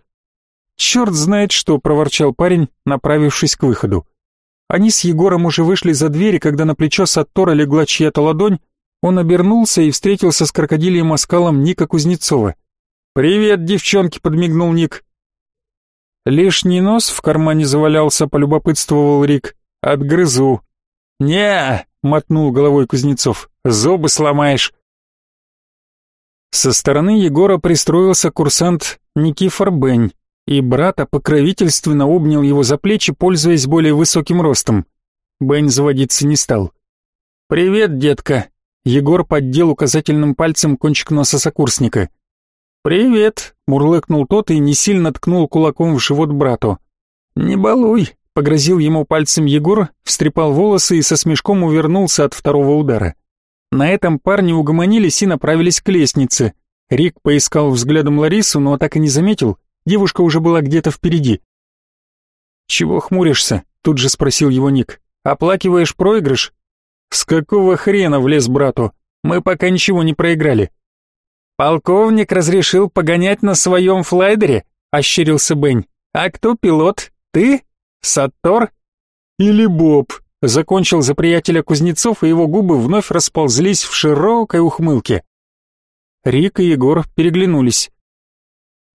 «Черт знает что!» — проворчал парень, направившись к выходу. Они с Егором уже вышли за дверь, когда на плечо Саттора легла чья-то ладонь, он обернулся и встретился с крокодильем оскалом Ника Кузнецова. «Привет, девчонки!» — подмигнул Ник. Лишний нос в кармане завалялся, полюбопытствовал Рик. «Отгрызу», «Не!» — мотнул головой Кузнецов. «Зубы сломаешь!» Со стороны Егора пристроился курсант Никифор Бень, и брата покровительственно обнял его за плечи, пользуясь более высоким ростом. Бень заводиться не стал. «Привет, детка!» Егор поддел указательным пальцем кончик носа сокурсника. «Привет!» — мурлыкнул тот и не сильно ткнул кулаком в живот брату. «Не балуй!» Погрозил ему пальцем Егор, встрепал волосы и со смешком увернулся от второго удара. На этом парни угомонились и направились к лестнице. Рик поискал взглядом Ларису, но так и не заметил, девушка уже была где-то впереди. «Чего хмуришься?» — тут же спросил его Ник. «Оплакиваешь проигрыш?» «С какого хрена влез брату? Мы пока ничего не проиграли». «Полковник разрешил погонять на своем флайдере?» — ощерился Бень. «А кто пилот? Ты?» Саттор? Или Боб? Закончил за приятеля Кузнецов, и его губы вновь расползлись в широкой ухмылке. Рик и Егор переглянулись.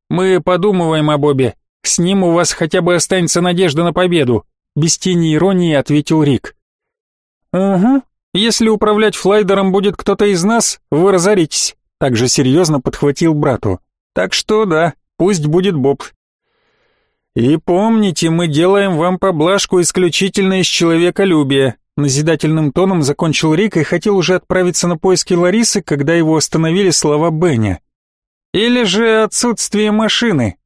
«Мы подумываем о Бобе. С ним у вас хотя бы останется надежда на победу», без тени иронии ответил Рик. «Угу. Если управлять флайдером будет кто-то из нас, вы разоритесь», также серьезно подхватил брату. «Так что да, Пусть будет Боб. И помните, мы делаем вам поблажку исключительно из человеколюбия. Назидательным тоном закончил Рик и хотел уже отправиться на поиски Ларисы, когда его остановили слова Бенни. Или же отсутствие машины.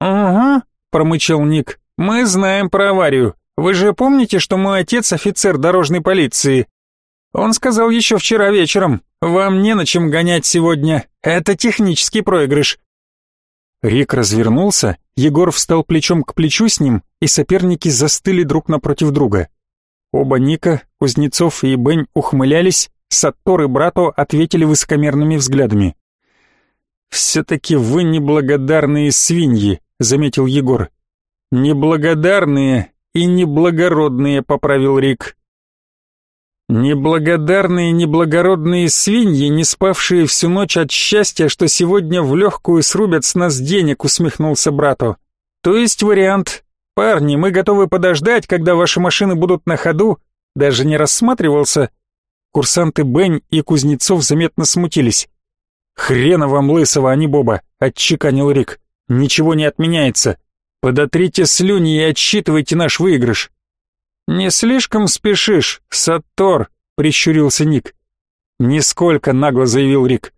«Угу», — промычал Ник, — «мы знаем про аварию. Вы же помните, что мой отец офицер дорожной полиции? Он сказал еще вчера вечером, вам не на чем гонять сегодня, это технический проигрыш». Рик развернулся, Егор встал плечом к плечу с ним, и соперники застыли друг напротив друга. Оба Ника, Кузнецов и Бень ухмылялись, Саттор и Брато ответили высокомерными взглядами. «Все-таки вы неблагодарные свиньи», — заметил Егор. «Неблагодарные и неблагородные», — поправил Рик. Неблагодарные, неблагородные свиньи, не спавшие всю ночь от счастья, что сегодня в легкую срубят с нас денег, усмехнулся брату. То есть вариант «Парни, мы готовы подождать, когда ваши машины будут на ходу», даже не рассматривался. Курсанты Бень и Кузнецов заметно смутились. «Хрена вам лысого, а не Боба», — отчеканил Рик. «Ничего не отменяется. Подотрите слюни и отсчитывайте наш выигрыш». «Не слишком спешишь, Саттор», — прищурился Ник. «Нисколько», — нагло заявил Рик.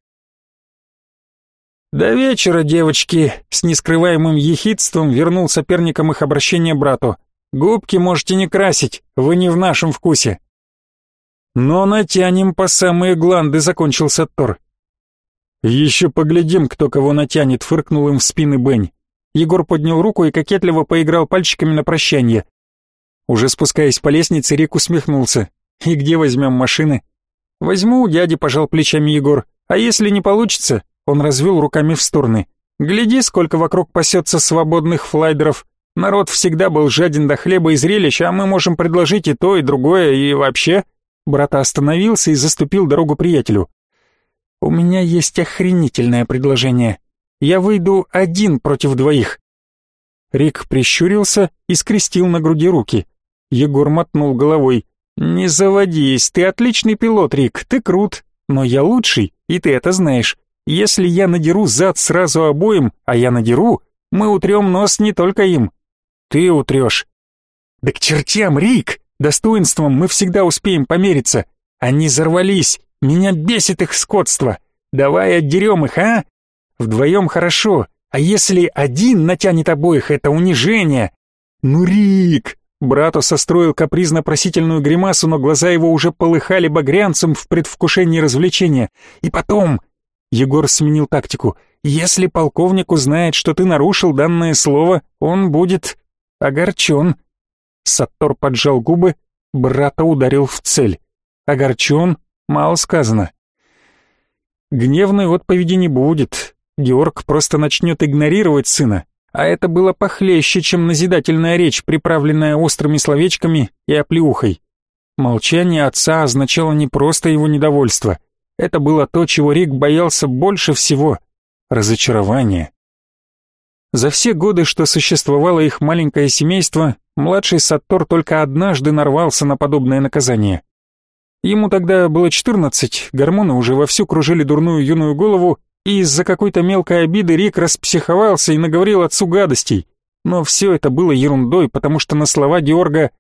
«До вечера, девочки!» — с нескрываемым ехидством вернул соперникам их обращение брату. «Губки можете не красить, вы не в нашем вкусе». «Но натянем по самые гланды», — закончил Саттор. «Еще поглядим, кто кого натянет», — фыркнул им в спины Бень. Егор поднял руку и кокетливо поиграл пальчиками на прощание. Уже спускаясь по лестнице, Рик усмехнулся. «И где возьмем машины?» «Возьму у дяди», — пожал плечами Егор. «А если не получится, он развел руками в стороны. «Гляди, сколько вокруг пасется свободных флайдеров. Народ всегда был жаден до хлеба и зрелищ, а мы можем предложить и то, и другое, и вообще...» Брат остановился и заступил дорогу приятелю. «У меня есть охренительное предложение. Я выйду один против двоих». Рик прищурился и скрестил на груди руки. Егор мотнул головой. «Не заводись, ты отличный пилот, Рик, ты крут, но я лучший, и ты это знаешь. Если я надеру зад сразу обоим, а я надеру, мы утрем нос не только им. Ты утрешь. Да к чертям, Рик! Достоинством мы всегда успеем помериться. Они взорвались, меня бесит их скотство. Давай отдерем их, а? Вдвоем хорошо, а если один натянет обоих, это унижение. Ну, Рик! Брату состроил капризно-просительную гримасу, но глаза его уже полыхали багрянцем в предвкушении развлечения. И потом, Егор сменил тактику. «Если полковник узнает, что ты нарушил данное слово, он будет огорчен». Саттор поджал губы, брата ударил в цель. Огорчен, мало сказано. Гневной отповеди не будет. Георг просто начнет игнорировать сына, а это было похлеще, чем назидательная речь, приправленная острыми словечками и оплеухой. Молчание отца означало не просто его недовольство, это было то, чего Рик боялся больше всего — разочарование. За все годы, что существовало их маленькое семейство, младший Саттор только однажды нарвался на подобное наказание. Ему тогда было 14, гормоны уже вовсю кружили дурную юную голову, и из-за какой-то мелкой обиды Рик распсиховался и наговорил отцу гадостей. Но все это было ерундой, потому что на слова Георга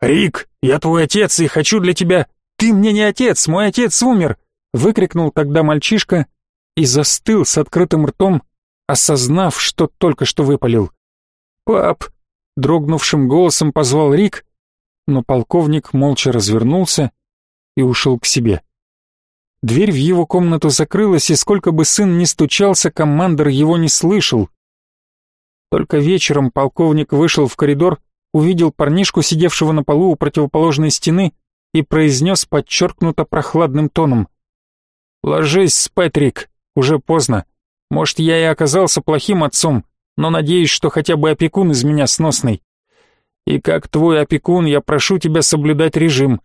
«Рик, я твой отец и хочу для тебя...» «Ты мне не отец, мой отец умер!» выкрикнул тогда мальчишка и застыл с открытым ртом, осознав, что только что выпалил. «Пап!» — дрогнувшим голосом позвал Рик, но полковник молча развернулся и ушел к себе. Дверь в его комнату закрылась, и сколько бы сын ни стучался, командор его не слышал. Только вечером полковник вышел в коридор, увидел парнишку, сидевшего на полу у противоположной стены, и произнес подчеркнуто прохладным тоном — «Ложись спать, уже поздно. Может, я и оказался плохим отцом, но надеюсь, что хотя бы опекун из меня сносный. И как твой опекун, я прошу тебя соблюдать режим».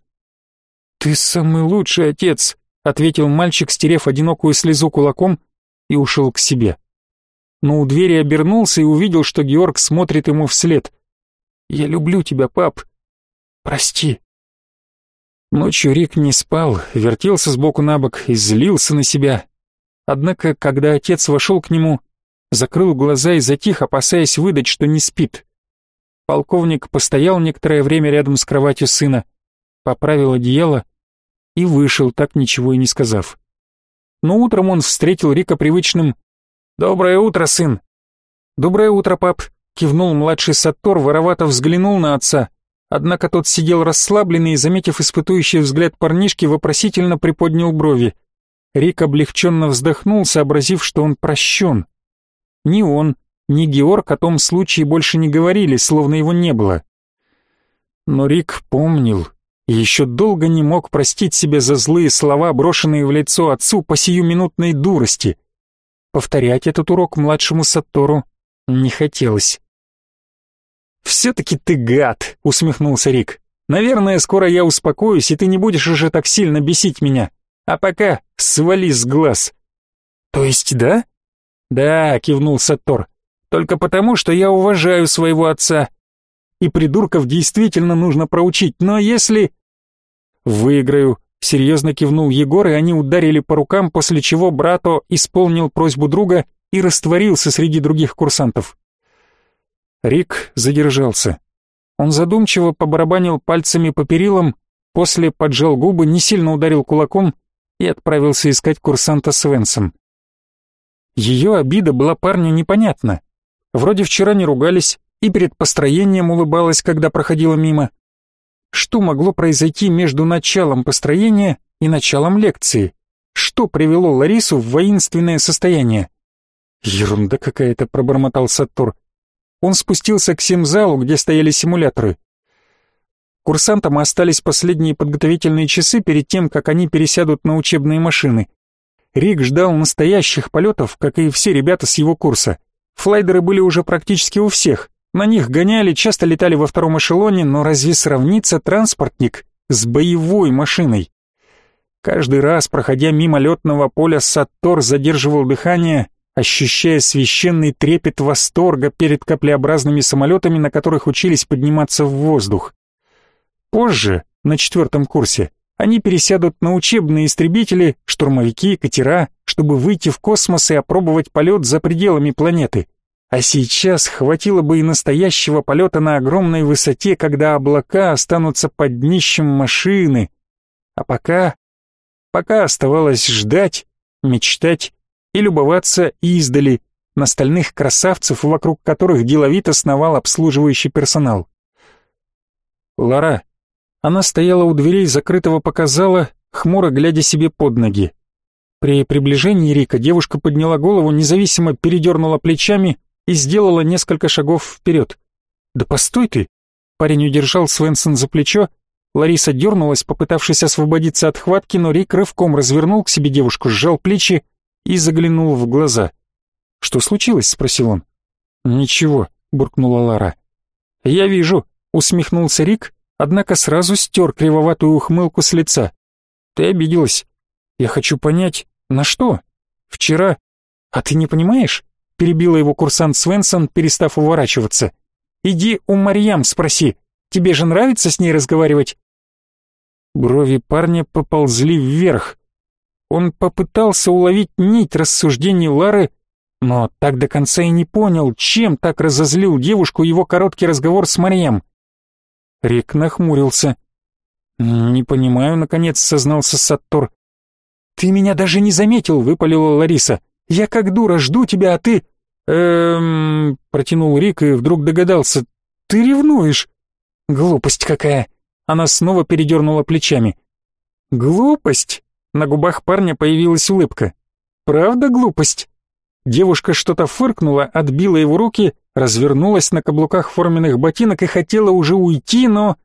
«Ты самый лучший отец», — ответил мальчик, стерев одинокую слезу кулаком, и ушел к себе. Но у двери обернулся и увидел, что Георг смотрит ему вслед. «Я люблю тебя, пап. Прости». Ночью Рик не спал, вертелся сбоку на бок и злился на себя. Однако, когда отец вошел к нему, закрыл глаза и затих, опасаясь выдать, что не спит. Полковник постоял некоторое время рядом с кроватью сына, поправил одеяло и вышел, так ничего и не сказав. Но утром он встретил Рика привычным «Доброе утро, сын!» «Доброе утро, пап!» — кивнул младший Саттор, воровато взглянул на отца. Однако тот сидел расслабленный и, заметив испытующий взгляд парнишки, вопросительно приподнял брови. Рик облегченно вздохнул, сообразив, что он прощен. Ни он, ни Георг о том случае больше не говорили, словно его не было. Но Рик помнил еще долго не мог простить себе за злые слова, брошенные в лицо отцу по сиюминутной дурости. Повторять этот урок младшему Сатору не хотелось. «Все-таки ты гад!» — усмехнулся Рик. «Наверное, скоро я успокоюсь, и ты не будешь уже так сильно бесить меня. А пока свали с глаз». «То есть да?» «Да», — кивнул Саттор. «Только потому, что я уважаю своего отца. И придурков действительно нужно проучить, но если...» «Выиграю», — серьезно кивнул Егор, и они ударили по рукам, после чего брато исполнил просьбу друга и растворился среди других курсантов. Рик задержался. Он задумчиво побарабанил пальцами по перилам, после поджал губы, не сильно ударил кулаком и отправился искать курсанта Свенсом. Ее обида была парню непонятна. Вроде вчера не ругались и перед построением улыбалась, когда проходила мимо. Что могло произойти между началом построения и началом лекции? Что привело Ларису в воинственное состояние? Ерунда какая-то, пробормотал Саттур. Он спустился к симзалу, где стояли симуляторы. Курсантам остались последние подготовительные часы перед тем, как они пересядут на учебные машины. Рик ждал настоящих полетов, как и все ребята с его курса. Флайдеры были уже практически у всех. На них гоняли, часто летали во втором эшелоне, но разве сравнится транспортник с боевой машиной? Каждый раз, проходя мимо летного поля, Саттор задерживал дыхание, ощущая священный трепет восторга перед каплеобразными самолетами, на которых учились подниматься в воздух. Позже, на четвертом курсе, они пересядут на учебные истребители, штурмовики, катера, чтобы выйти в космос и опробовать полет за пределами планеты. А сейчас хватило бы и настоящего полета на огромной высоте, когда облака останутся под днищем машины. А пока... Пока оставалось ждать, мечтать и любоваться издали на стальных красавцев, вокруг которых деловито сновал обслуживающий персонал. Лара. Она стояла у дверей закрытого показала, хмуро глядя себе под ноги. При приближении Рика девушка подняла голову, независимо передернула плечами и сделала несколько шагов вперед. «Да постой ты!» Парень удержал Свенсон за плечо, Лариса дернулась, попытавшись освободиться от хватки, но Рик рывком развернул к себе девушку, сжал плечи и заглянул в глаза. «Что случилось?» — спросил он. «Ничего», — буркнула Лара. «Я вижу», — усмехнулся Рик, однако сразу стер кривоватую ухмылку с лица. «Ты обиделась. Я хочу понять, на что? Вчера... А ты не понимаешь?» — перебила его курсант Свенсон, перестав уворачиваться. «Иди у Марьям спроси. Тебе же нравится с ней разговаривать?» Брови парня поползли вверх. Он попытался уловить нить рассуждений Лары, но так до конца и не понял, чем так разозлил девушку его короткий разговор с Марием. Рик нахмурился. «Не понимаю», — наконец сознался Саттор. «Ты меня даже не заметил», — выпалила Лариса. «Я как дура жду тебя, а ты...» «Эм...» — протянул Рик и вдруг догадался. «Ты ревнуешь?» «Глупость какая!» Она снова передернула плечами. «Глупость?» На губах парня появилась улыбка. «Правда глупость?» Девушка что-то фыркнула, отбила его руки, развернулась на каблуках форменных ботинок и хотела уже уйти, но...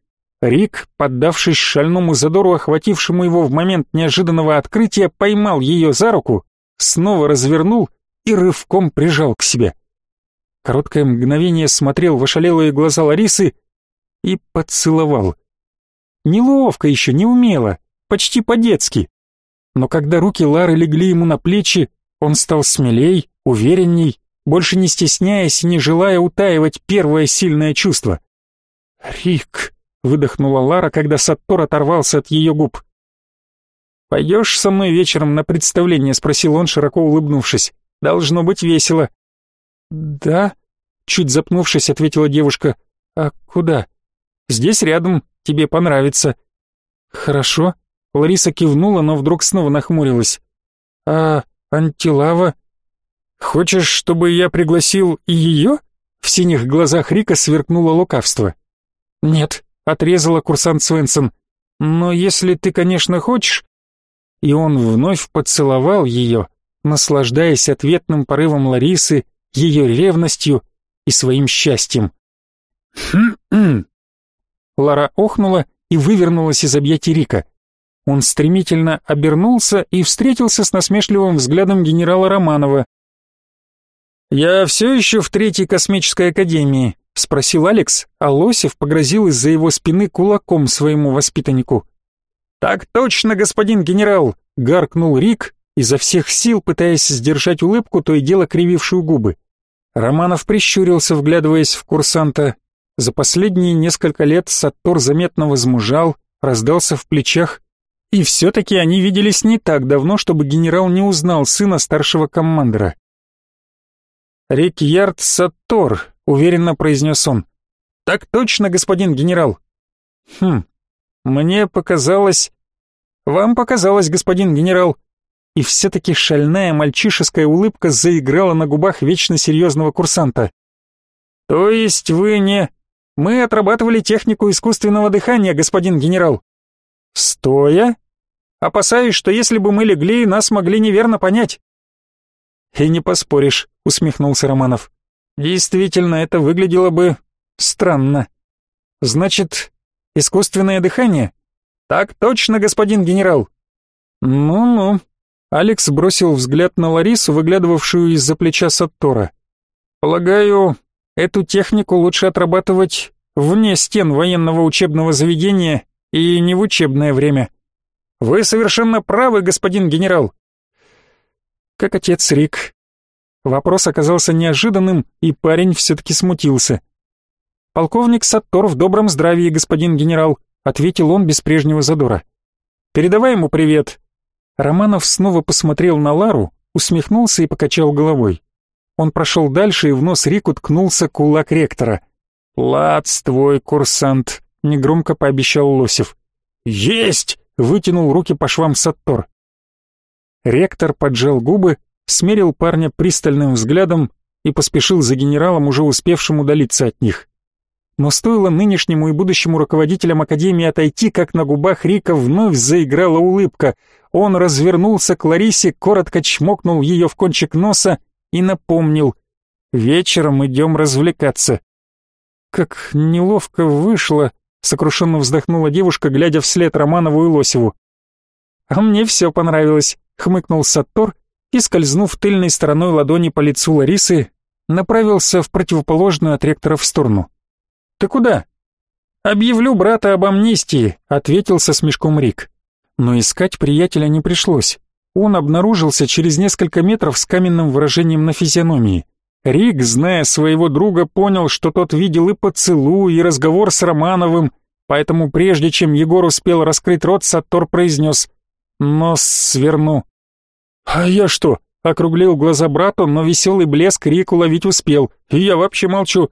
Рик, поддавшись шальному задору, охватившему его в момент неожиданного открытия, поймал ее за руку, снова развернул и рывком прижал к себе. Короткое мгновение смотрел в ошалелые глаза Ларисы и поцеловал. Неловко еще, неумело, почти по-детски. Но когда руки Лары легли ему на плечи, он стал смелей, уверенней, больше не стесняясь и не желая утаивать первое сильное чувство. «Рик», — выдохнула Лара, когда Саттор оторвался от ее губ. «Пойдешь со мной вечером на представление?» — спросил он, широко улыбнувшись. «Должно быть весело». «Да?» — чуть запнувшись, ответила девушка. «А куда?» «Здесь рядом, тебе понравится». «Хорошо». Лариса кивнула, но вдруг снова нахмурилась. «А антилава?» «Хочешь, чтобы я пригласил и ее?» В синих глазах Рика сверкнуло лукавство. «Нет», — отрезала курсант Свенсон. «Но если ты, конечно, хочешь...» И он вновь поцеловал ее, наслаждаясь ответным порывом Ларисы, ее ревностью и своим счастьем. «Хм-хм!» Лара охнула и вывернулась из объятий Рика. Он стремительно обернулся и встретился с насмешливым взглядом генерала Романова. «Я все еще в Третьей космической академии», — спросил Алекс, а Лосев погрозил из-за его спины кулаком своему воспитаннику. «Так точно, господин генерал!» — гаркнул Рик, изо всех сил пытаясь сдержать улыбку, то и дело кривившую губы. Романов прищурился, вглядываясь в курсанта. За последние несколько лет Саттор заметно возмужал, раздался в плечах, и все-таки они виделись не так давно, чтобы генерал не узнал сына старшего командора. «Рикьярд Саттор», — уверенно произнес он. «Так точно, господин генерал». «Хм, мне показалось...» «Вам показалось, господин генерал», и все-таки шальная мальчишеская улыбка заиграла на губах вечно серьезного курсанта. «То есть вы не...» «Мы отрабатывали технику искусственного дыхания, господин генерал». «Стоя?» «Опасаюсь, что если бы мы легли, нас могли неверно понять». «И не поспоришь», — усмехнулся Романов. «Действительно, это выглядело бы... странно. Значит, искусственное дыхание?» «Так точно, господин генерал». «Ну-ну», Алекс бросил взгляд на Ларису, выглядывавшую из-за плеча Саттора. «Полагаю, эту технику лучше отрабатывать вне стен военного учебного заведения и не в учебное время». «Вы совершенно правы, господин генерал». Как отец Рик. Вопрос оказался неожиданным, и парень все-таки смутился. «Полковник Саттор в добром здравии, господин генерал», — ответил он без прежнего задора. «Передавай ему привет, Романов снова посмотрел на Лару, усмехнулся и покачал головой. Он прошел дальше, и в нос Рику ткнулся кулак ректора. «Плац твой, курсант», — негромко пообещал Лосев. «Есть!» — вытянул руки по швам Саттор. Ректор поджал губы, смерил парня пристальным взглядом и поспешил за генералом, уже успевшим удалиться от них. Но стоило нынешнему и будущему руководителям Академии отойти, как на губах Рика вновь заиграла улыбка. Он развернулся к Ларисе, коротко чмокнул ее в кончик носа и напомнил. «Вечером идем развлекаться». «Как неловко вышло», — сокрушенно вздохнула девушка, глядя вслед Романову и Лосеву. «А мне все понравилось», — хмыкнул Саттор и, скользнув тыльной стороной ладони по лицу Ларисы, направился в противоположную от ректора в сторону. «Ты куда?» «Объявлю брата об амнистии», — ответил со смешком Рик. Но искать приятеля не пришлось. Он обнаружился через несколько метров с каменным выражением на физиономии. Рик, зная своего друга, понял, что тот видел и поцелуй, и разговор с Романовым, поэтому прежде чем Егор успел раскрыть рот, Саттор произнес «Нос сверну». «А я что?» — округлил глаза брату, но веселый блеск Рик уловить успел. «И я вообще молчу.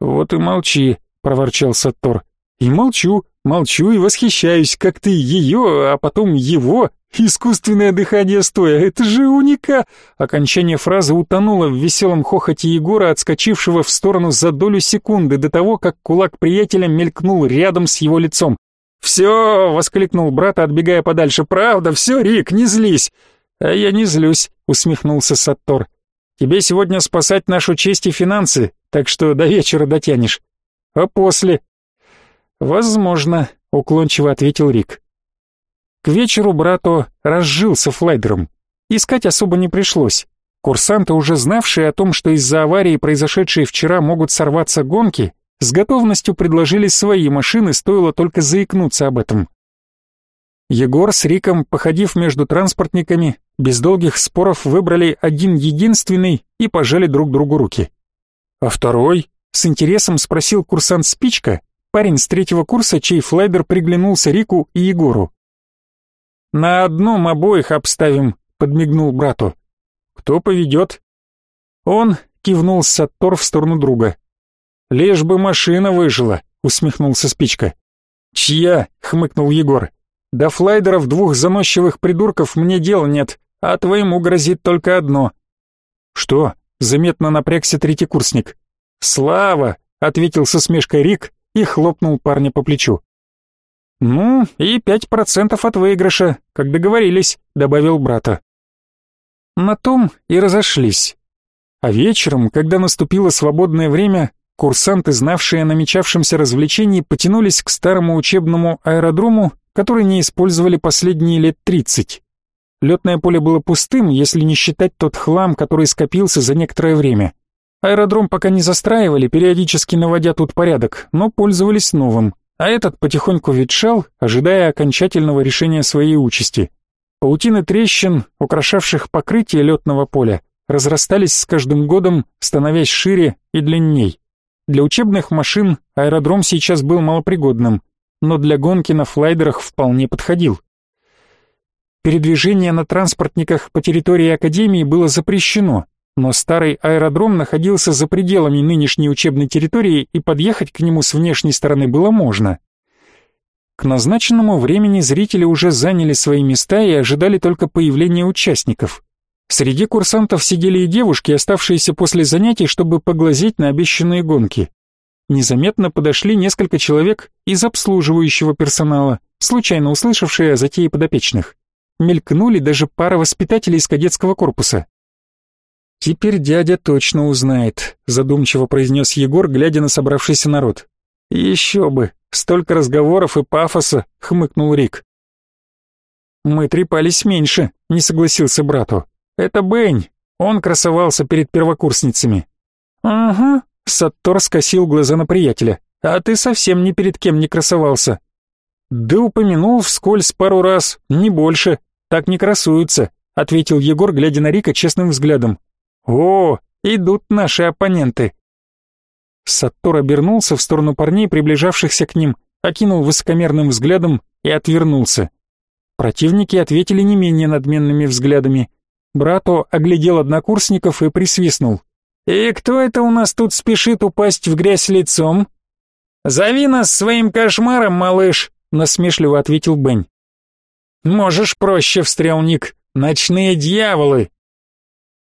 «Вот и молчи», — проворчал Саттор. «И молчу, молчу и восхищаюсь, как ты ее, а потом его. Искусственное дыхание стоя, это же уника!» Окончание фразы утонуло в веселом хохоте Егора, отскочившего в сторону за долю секунды до того, как кулак приятеля мелькнул рядом с его лицом. «Все!» — воскликнул брат, отбегая подальше. «Правда, все, Рик, не злись!» «А я не злюсь», — усмехнулся Саттор. «Тебе сегодня спасать нашу честь и финансы, так что до вечера дотянешь. А после? Возможно, уклончиво ответил Рик. К вечеру брату разжился флайдером. Искать особо не пришлось. Курсанты, уже знавшие о том, что из-за аварии, произошедшей вчера, могут сорваться гонки, с готовностью предложили свои машины, стоило только заикнуться об этом. Егор с Риком, походив между транспортниками, без долгих споров выбрали один единственный и пожали друг другу руки. «А второй?» — с интересом спросил курсант Спичка, парень с третьего курса, чей флайбер приглянулся Рику и Егору. «На одном обоих обставим», — подмигнул брату. «Кто поведет?» «Он», — кивнул Саттор в сторону друга. «Лишь бы машина выжила», — усмехнулся Спичка. «Чья?» — хмыкнул Егор. «До флайдеров двух заносчивых придурков мне дела нет, а твоему грозит только одно». «Что?» — заметно напрягся третий курсник. «Слава!» — ответил со смешкой Рик и хлопнул парня по плечу. «Ну, и пять процентов от выигрыша, как договорились», — добавил брата. На том и разошлись. А вечером, когда наступило свободное время, курсанты, знавшие о намечавшемся развлечении, потянулись к старому учебному аэродрому, который не использовали последние лет тридцать. Летное поле было пустым, если не считать тот хлам, который скопился за некоторое время. Аэродром пока не застраивали, периодически наводя тут порядок, но пользовались новым, а этот потихоньку ветшал, ожидая окончательного решения своей участи. Паутины трещин, украшавших покрытие летного поля, разрастались с каждым годом, становясь шире и длинней. Для учебных машин аэродром сейчас был малопригодным, но для гонки на флайдерах вполне подходил. Передвижение на транспортниках по территории Академии было запрещено, но старый аэродром находился за пределами нынешней учебной территории и подъехать к нему с внешней стороны было можно. К назначенному времени зрители уже заняли свои места и ожидали только появления участников. Среди курсантов сидели и девушки, оставшиеся после занятий, чтобы поглазеть на обещанные гонки. Незаметно подошли несколько человек из обслуживающего персонала, случайно услышавшие о затее подопечных. Мелькнули даже пара воспитателей из кадетского корпуса. «Теперь дядя точно узнает», — задумчиво произнес Егор, глядя на собравшийся народ. «Еще бы! Столько разговоров и пафоса!» — хмыкнул Рик. «Мы трепались меньше», — не согласился брату. «Это Бень. Он красовался перед первокурсницами». «Ага», — Саттор скосил глаза на приятеля. «А ты совсем ни перед кем не красовался». «Да упомянул вскользь пару раз, не больше. Так не красуются», — ответил Егор, глядя на Рика честным взглядом. «О, идут наши оппоненты. Саттор обернулся в сторону парней, приближавшихся к ним, окинул высокомерным взглядом и отвернулся. Противники ответили не менее надменными взглядами. Брато оглядел однокурсников и присвистнул. «И кто это у нас тут спешит упасть в грязь лицом?» «Зови нас своим кошмаром, малыш», — насмешливо ответил Бень. «Можешь проще, встрелник. Ночные дьяволы».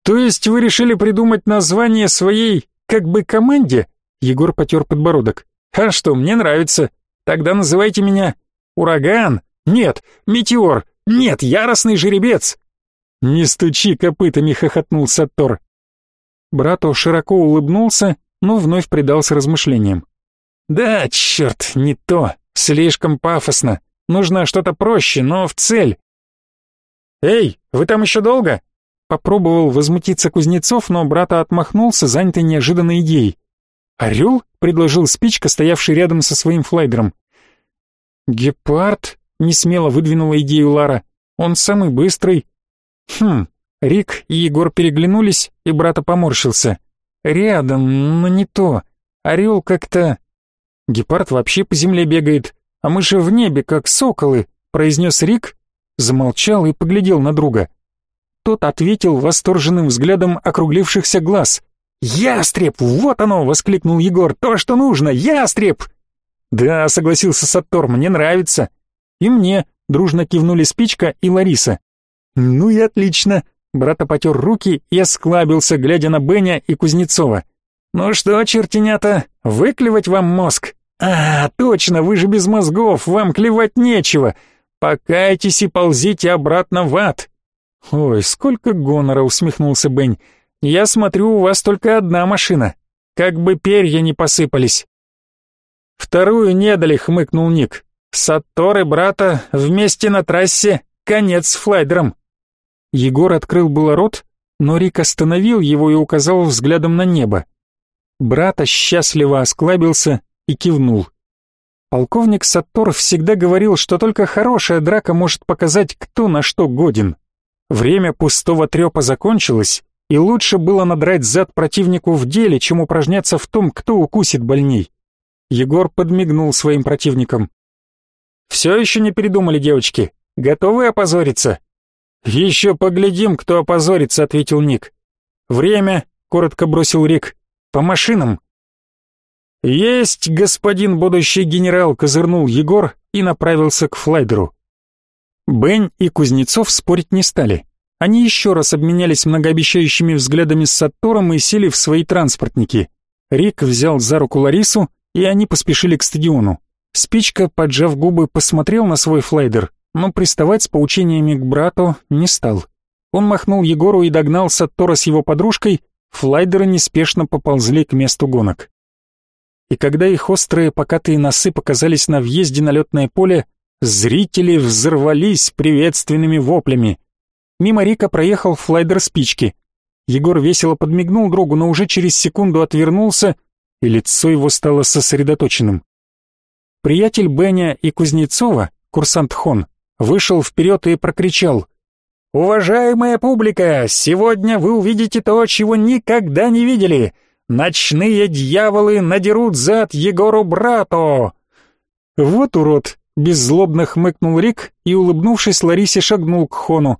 «То есть вы решили придумать название своей, как бы, команде?» Егор потер подбородок. «А что, мне нравится. Тогда называйте меня Ураган. Нет, Метеор. Нет, Яростный Жеребец». «Не стучи копытами», — хохотнул Саттор. Брату широко улыбнулся, но вновь предался размышлениям. «Да, черт, не то. Слишком пафосно. Нужно что-то проще, но в цель». «Эй, вы там еще долго?» Попробовал возмутиться Кузнецов, но брата отмахнулся, занятый неожиданной идеей. «Орел?» — предложил спичка, стоявший рядом со своим флайдером. «Гепард?» — несмело выдвинула идею Лара. «Он самый быстрый». «Хм». Рик и Егор переглянулись, и брата поморщился. «Рядом, но не то. Орел как-то...» «Гепард вообще по земле бегает, а мы же в небе, как соколы», — произнес Рик, замолчал и поглядел на друга. Тот ответил восторженным взглядом округлившихся глаз — «Ястреб! Вот оно!» — воскликнул Егор. «То, что нужно! Ястреб!» «Да», — согласился Саттор, — «мне нравится». «И мне», — дружно кивнули Спичка и Лариса. «Ну и отлично!» — брата потер руки и осклабился, глядя на Беня и Кузнецова. «Ну что, чертенята, выклевать вам мозг?» «А, точно, вы же без мозгов, вам клевать нечего. Покайтесь и ползите обратно в ад». «Ой, сколько гонора!» — усмехнулся Бень. Я смотрю, у вас только одна машина. Как бы перья не посыпались. Вторую не дали, хмыкнул Ник. Сатторы брата вместе на трассе, конец с флайдером. Егор открыл было рот, но Рик остановил его и указал взглядом на небо. Брата счастливо осклабился и кивнул. Полковник Саттор всегда говорил, что только хорошая драка может показать, кто на что годен. Время пустого трепа закончилось, и лучше было надрать зад противнику в деле, чем упражняться в том, кто укусит больней. Егор подмигнул своим противникам. «Все еще не передумали, девочки? Готовы опозориться?» «Еще поглядим, кто опозорится», — ответил Ник. «Время, коротко бросил Рик. «По машинам!» «Есть, господин будущий генерал!» — козырнул Егор и направился к флайдеру. Бень и Кузнецов спорить не стали. Они еще раз обменялись многообещающими взглядами с Саттором и сели в свои транспортники. Рик взял за руку Ларису, и они поспешили к стадиону. Спичка, поджав губы, посмотрел на свой флайдер, но приставать с поучениями к брату не стал. Он махнул Егору и догнал Саттора с его подружкой, флайдеры неспешно поползли к месту гонок. И когда их острые покатые носы показались на въезде на летное поле, Зрители взорвались приветственными воплями. Мимо Рика проехал флайдер спички. Егор весело подмигнул другу, но уже через секунду отвернулся, и лицо его стало сосредоточенным. Приятель Беня и Кузнецова, курсант Хон, вышел вперед и прокричал. «Уважаемая публика, сегодня вы увидите то, чего никогда не видели. Ночные дьяволы надерут зад Егору Брату!» «Вот урод!» Беззлобно хмыкнул Рик и, улыбнувшись, Ларисе шагнул к Хону.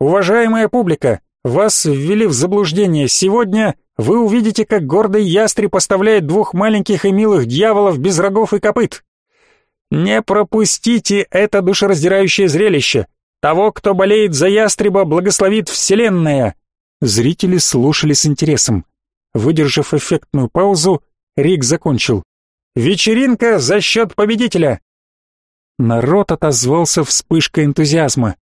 «Уважаемая публика, вас ввели в заблуждение. Сегодня вы увидите, как гордый ястреб поставляет двух маленьких и милых дьяволов без рогов и копыт. Не пропустите это душераздирающее зрелище. Того, кто болеет за ястреба, благословит Вселенная». Зрители слушали с интересом. Выдержав эффектную паузу, Рик закончил. «Вечеринка за счет победителя. Народ отозвался вспышкой энтузиазма.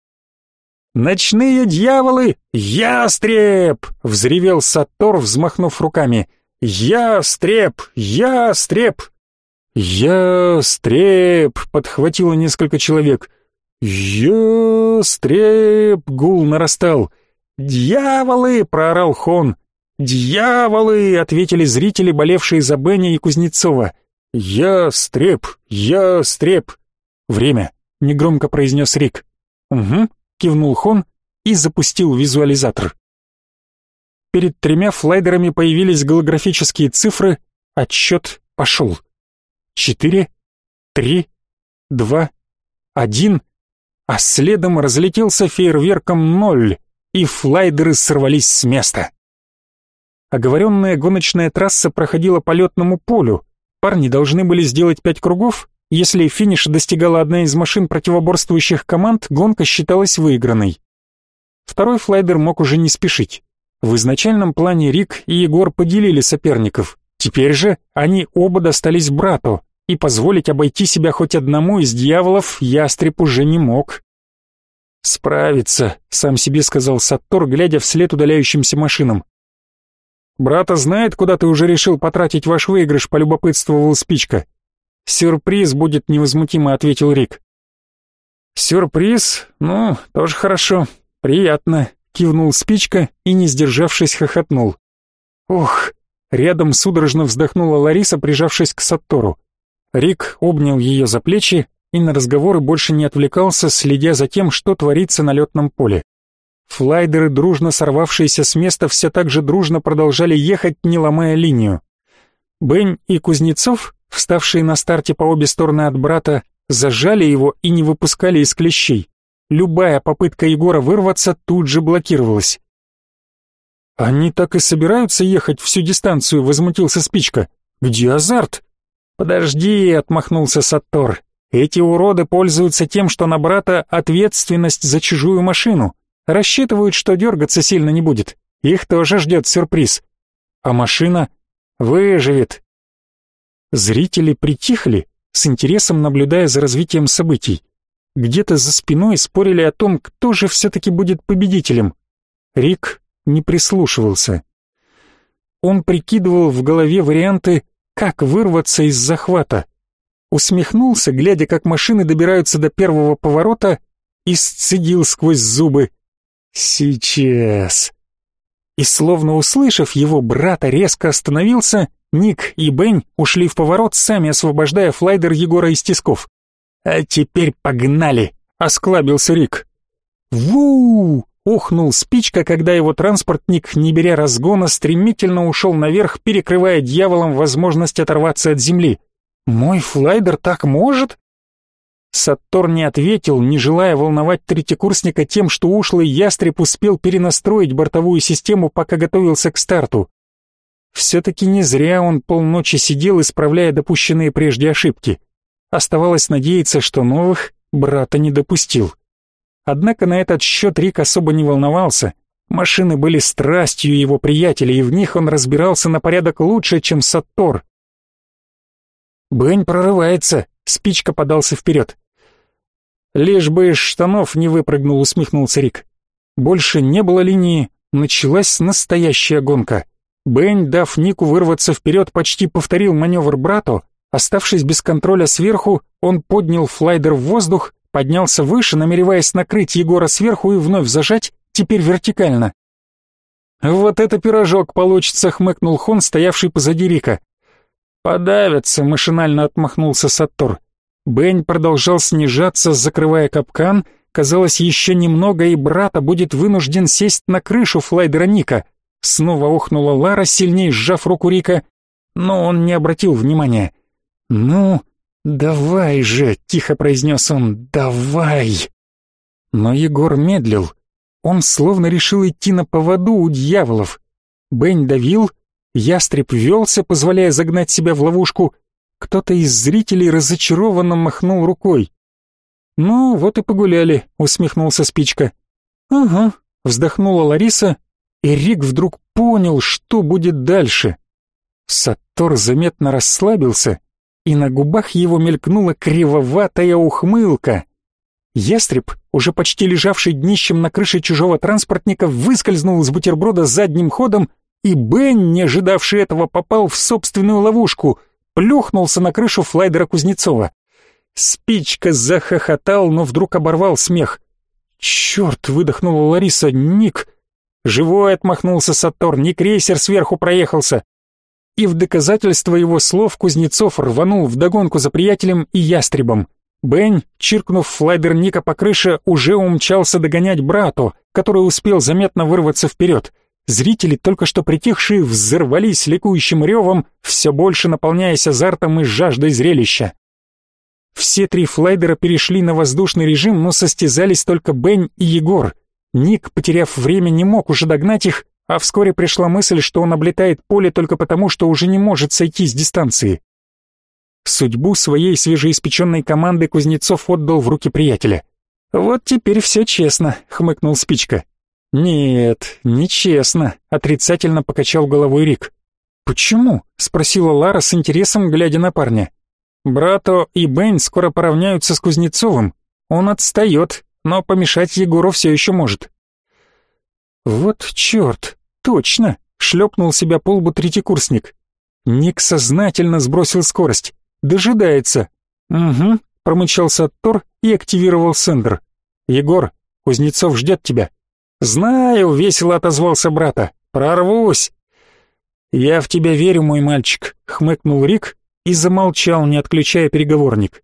«Ночные дьяволы! Ястреб!» — взревел Сатор, взмахнув руками. «Ястреб! Ястреб!» «Ястреб!» — подхватило несколько человек. «Ястреб!» — гул нарастал. «Дьяволы!» — проорал Хон. «Дьяволы!» — ответили зрители, болевшие за Бенни и Кузнецова. «Ястреб! Ястреб!» «Время», — негромко произнес Рик. «Угу», — кивнул Хон и запустил визуализатор. Перед тремя флайдерами появились голографические цифры, отсчет пошел. Четыре, три, два, один, а следом разлетелся фейерверком ноль, и флайдеры сорвались с места. Оговоренная гоночная трасса проходила по летному полю. Парни должны были сделать пять кругов, если финиш достигала одна из машин противоборствующих команд, гонка считалась выигранной. Второй флайдер мог уже не спешить. В изначальном плане Рик и Егор поделили соперников. Теперь же они оба достались брату, и позволить обойти себя хоть одному из дьяволов ястреб уже не мог. «Справится», — сам себе сказал Саттор, глядя вслед удаляющимся машинам. «Брата знает, куда ты уже решил потратить ваш выигрыш», — полюбопытствовал Спичка. «Сюрприз будет невозмутимо», — ответил Рик. «Сюрприз? Ну, тоже хорошо. Приятно», — кивнул спичка и, не сдержавшись, хохотнул. «Ух!» — рядом судорожно вздохнула Лариса, прижавшись к Саттору. Рик обнял ее за плечи и на разговоры больше не отвлекался, следя за тем, что творится на летном поле. Флайдеры, дружно сорвавшиеся с места, все так же дружно продолжали ехать, не ломая линию. Бень и Кузнецов Вставшие на старте по обе стороны от брата зажали его и не выпускали из клещей. Любая попытка Егора вырваться тут же блокировалась. «Они так и собираются ехать всю дистанцию», — возмутился Спичка. «Где азарт?» «Подожди», — отмахнулся Саттор. «Эти уроды пользуются тем, что на брата ответственность за чужую машину. Рассчитывают, что дергаться сильно не будет. Их тоже ждет сюрприз. А машина выживет, Зрители притихли, с интересом наблюдая за развитием событий. Где-то за спиной спорили о том, кто же все-таки будет победителем. Рик не прислушивался. Он прикидывал в голове варианты, как вырваться из захвата. Усмехнулся, глядя, как машины добираются до первого поворота, и сцедил сквозь зубы. «Сейчас!» И словно услышав его, брата резко остановился Ник и Бень ушли в поворот, сами освобождая флайдер Егора из тисков. «А теперь погнали!» — осклабился Рик. «Ву!» — ухнул спичка, когда его транспортник, не беря разгона, стремительно ушел наверх, перекрывая дьяволом возможность оторваться от земли. «Мой флайдер так может?» Саттор не ответил, не желая волновать третьекурсника тем, что ушлый ястреб успел перенастроить бортовую систему, пока готовился к старту. Все-таки не зря он полночи сидел, исправляя допущенные прежде ошибки. Оставалось надеяться, что новых брата не допустил. Однако на этот счет Рик особо не волновался. Машины были страстью его приятеля, и в них он разбирался на порядок лучше, чем Саттор. «Бэнь прорывается», — спичка подался вперед. «Лишь бы из штанов не выпрыгнул», — усмехнулся Рик. Больше не было линии, началась настоящая гонка. Бэнь, дав Нику вырваться вперед, почти повторил маневр брату. Оставшись без контроля сверху, он поднял флайдер в воздух, поднялся выше, намереваясь накрыть Егора сверху и вновь зажать, теперь вертикально. «Вот это пирожок получится», — хмыкнул Хон, стоявший позади Рика. «Подавятся», — машинально отмахнулся Саттор. Бэнь продолжал снижаться, закрывая капкан. Казалось, еще немного, и брата будет вынужден сесть на крышу флайдера Ника. Снова охнула Лара, сильнее сжав руку Рика, но он не обратил внимания. «Ну, давай же», — тихо произнес он, — «давай». Но Егор медлил. Он словно решил идти на поводу у дьяволов. Бэнь давил, ястреб велся, позволяя загнать себя в ловушку, кто-то из зрителей разочарованно махнул рукой. «Ну, вот и погуляли», — усмехнулся Спичка. «Ага», — вздохнула Лариса, и Рик вдруг понял, что будет дальше. Саттор заметно расслабился, и на губах его мелькнула кривоватая ухмылка. Ястреб, уже почти лежавший днищем на крыше чужого транспортника, выскользнул из бутерброда задним ходом, и Бен, не ожидавший этого, попал в собственную ловушку — плюхнулся на крышу флайдера Кузнецова. Спичка захохотал, но вдруг оборвал смех. «Черт!» — выдохнула Лариса. «Ник!» «Живой!» — отмахнулся Сатор. «Не крейсер сверху проехался!» И в доказательство его слов Кузнецов рванул вдогонку за приятелем и ястребом. Бень, чиркнув флайдер Ника по крыше, уже умчался догонять брату, который успел заметно вырваться вперед. Зрители, только что притихшие, взорвались ликующим ревом, все больше наполняясь азартом и жаждой зрелища. Все три флайдера перешли на воздушный режим, но состязались только Бен и Егор. Ник, потеряв время, не мог уже догнать их, а вскоре пришла мысль, что он облетает поле только потому, что уже не может сойти с дистанции. Судьбу своей свежеиспеченной команды Кузнецов отдал в руки приятеля. «Вот теперь все честно», — хмыкнул Спичка. «Нет, нечестно», — отрицательно покачал головой Рик. «Почему?» — спросила Лара с интересом, глядя на парня. «Брато и Бен скоро поравняются с Кузнецовым. Он отстает, но помешать Егору все еще может». «Вот черт, точно!» — шлепнул себя по лбу третьекурсник. Ник сознательно сбросил скорость. «Дожидается». «Угу», — промычал Саттор и активировал сендер. «Егор, Кузнецов ждет тебя». «Знаю», — весело отозвался брата. «Прорвусь». «Я в тебя верю, мой мальчик», — хмыкнул Рик и замолчал, не отключая переговорник.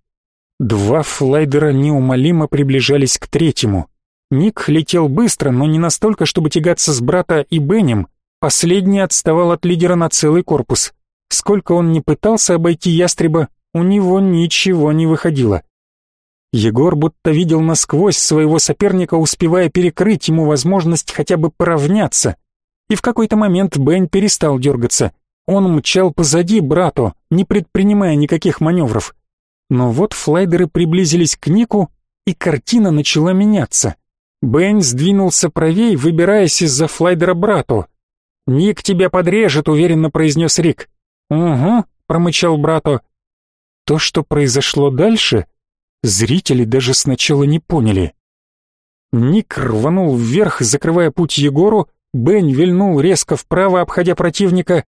Два флайдера неумолимо приближались к третьему. Ник летел быстро, но не настолько, чтобы тягаться с брата и Бенем. Последний отставал от лидера на целый корпус. Сколько он ни пытался обойти ястреба, у него ничего не выходило. Егор будто видел насквозь своего соперника, успевая перекрыть ему возможность хотя бы поравняться. И в какой-то момент Бен перестал дергаться. Он мчал позади брату, не предпринимая никаких маневров. Но вот флайдеры приблизились к Нику, и картина начала меняться. Бен сдвинулся правей, выбираясь из-за флайдера брату. «Ник тебя подрежет», — уверенно произнес Рик. «Угу», — промычал брату. То, что произошло дальше, Зрители даже сначала не поняли. Ник рванул вверх, закрывая путь Егору, Бен вильнул резко вправо, обходя противника,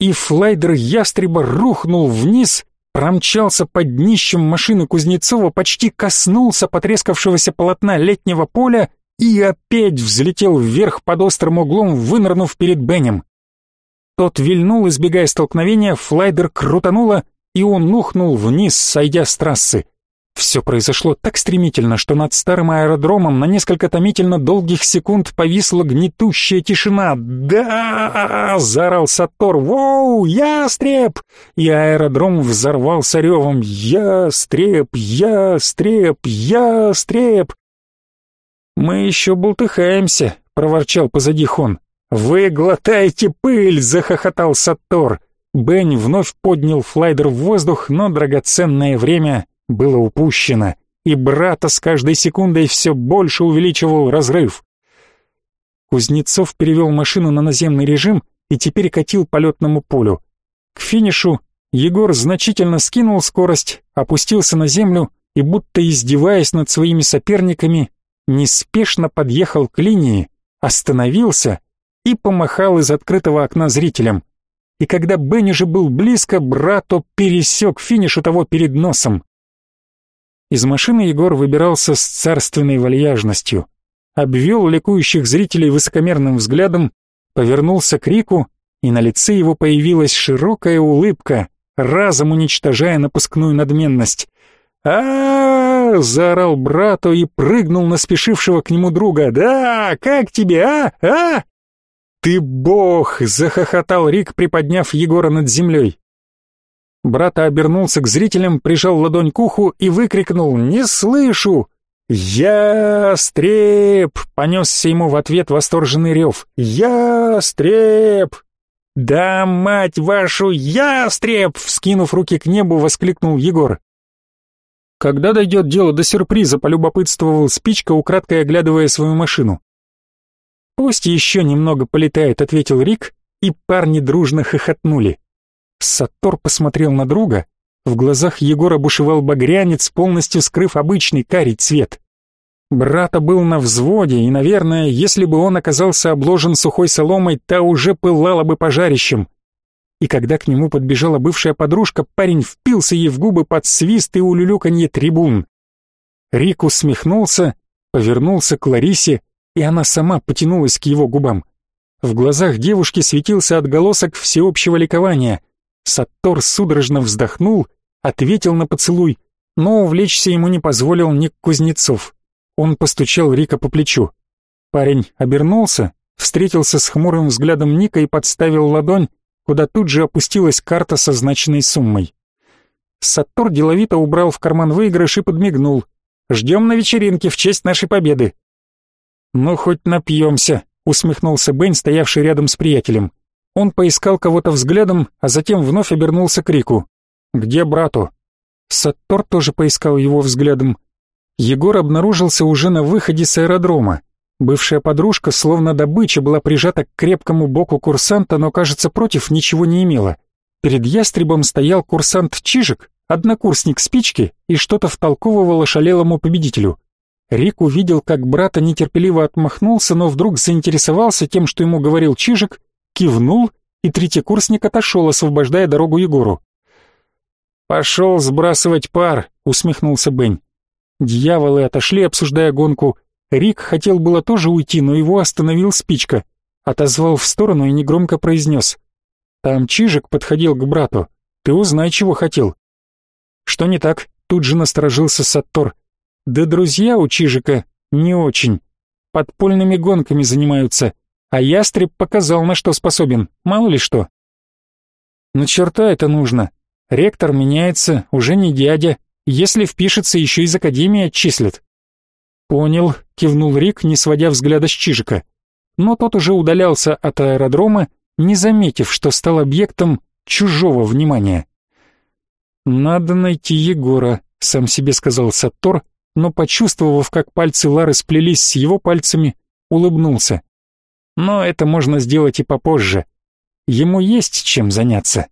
и флайдер ястреба рухнул вниз, промчался под днищем машины Кузнецова, почти коснулся потрескавшегося полотна летнего поля и опять взлетел вверх под острым углом, вынырнув перед Бенем. Тот вильнул, избегая столкновения, флайдер крутануло, и он ухнул вниз, сойдя с трассы. Все произошло так стремительно, что над старым аэродромом на несколько томительно долгих секунд повисла гнетущая тишина. «Да!» — заорал Сатор. «Воу! Ястреб!» И аэродром взорвался ревом. «Ястреб! Ястреб! Ястреб!» «Мы еще болтыхаемся», — проворчал позади Хон. «Вы глотаете пыль!» — захохотал Саттор. Бенни вновь поднял флайдер в воздух, но драгоценное время было упущено, и брата с каждой секундой все больше увеличивал разрыв. Кузнецов перевел машину на наземный режим и теперь катил по летному полю. К финишу Егор значительно скинул скорость, опустился на землю и, будто издеваясь над своими соперниками, неспешно подъехал к линии, остановился и помахал из открытого окна зрителям. И когда Бенни же был близко, брату пересек финиш у того перед носом. Из машины Егор выбирался с царственной вальяжностью, обвел ликующих зрителей высокомерным взглядом, повернулся к Рику, и на лице его появилась широкая улыбка, разом уничтожая напускную надменность. а, заорал брату и прыгнул на спешившего к нему друга. «Да, как тебе, а? А?» «Ты бог!» — захохотал Рик, приподняв Егора над землей. Брата обернулся к зрителям, прижал ладонь к уху и выкрикнул «Не слышу!» «Ястреб!» — понесся ему в ответ восторженный рев. «Ястреб!» «Да, мать вашу, ястреб!» — вскинув руки к небу, воскликнул Егор. «Когда дойдет дело до сюрприза?» — полюбопытствовал спичка, украдкой оглядывая свою машину. «Пусть еще немного полетает», — ответил Рик, и парни дружно хохотнули. Саттор посмотрел на друга, в глазах Егора бушевал багрянец, полностью скрыв обычный карий цвет. Брата был на взводе, и, наверное, если бы он оказался обложен сухой соломой, та уже пылала бы пожарищем. И когда к нему подбежала бывшая подружка, парень впился ей в губы под свист и улюлюканье трибун. Рик усмехнулся, повернулся к Ларисе, и она сама потянулась к его губам. В глазах девушки светился отголосок всеобщего ликования. Саттор судорожно вздохнул, ответил на поцелуй, но увлечься ему не позволил Ник Кузнецов. Он постучал Рика по плечу. Парень обернулся, встретился с хмурым взглядом Ника и подставил ладонь, куда тут же опустилась карта со значенной суммой. Саттор деловито убрал в карман выигрыш и подмигнул. «Ждем на вечеринке в честь нашей победы». «Ну, хоть напьемся», — усмехнулся Бен, стоявший рядом с приятелем. Он поискал кого-то взглядом, а затем вновь обернулся к Рику. «Где брату?» Саттор тоже поискал его взглядом. Егор обнаружился уже на выходе с аэродрома. Бывшая подружка, словно добыча, была прижата к крепкому боку курсанта, но, кажется, против ничего не имела. Перед ястребом стоял курсант Чижик, однокурсник спички, и что-то втолковывал ошалелому победителю. Рик увидел, как брата нетерпеливо отмахнулся, но вдруг заинтересовался тем, что ему говорил Чижик, кивнул, и третьекурсник отошел, освобождая дорогу Егору. «Пошел сбрасывать пар», — усмехнулся Бень. Дьяволы отошли, обсуждая гонку. Рик хотел было тоже уйти, но его остановил спичка. Отозвал в сторону и негромко произнес. «Там Чижик подходил к брату. Ты узнай, чего хотел». «Что не так?» — тут же насторожился Саттор. «Да друзья у Чижика не очень. Подпольными гонками занимаются. А ястреб показал, на что способен. Мало ли что». «На черта это нужно. Ректор меняется, уже не дядя, если впишется, еще из Академии отчислят». «Понял», — кивнул Рик, не сводя взгляда с Чижика. Но тот уже удалялся от аэродрома, не заметив, что стал объектом чужого внимания. «Надо найти Егора», — сам себе сказал Саттор, но, почувствовав, как пальцы Лары сплелись с его пальцами, улыбнулся. «Но это можно сделать и попозже. Ему есть чем заняться».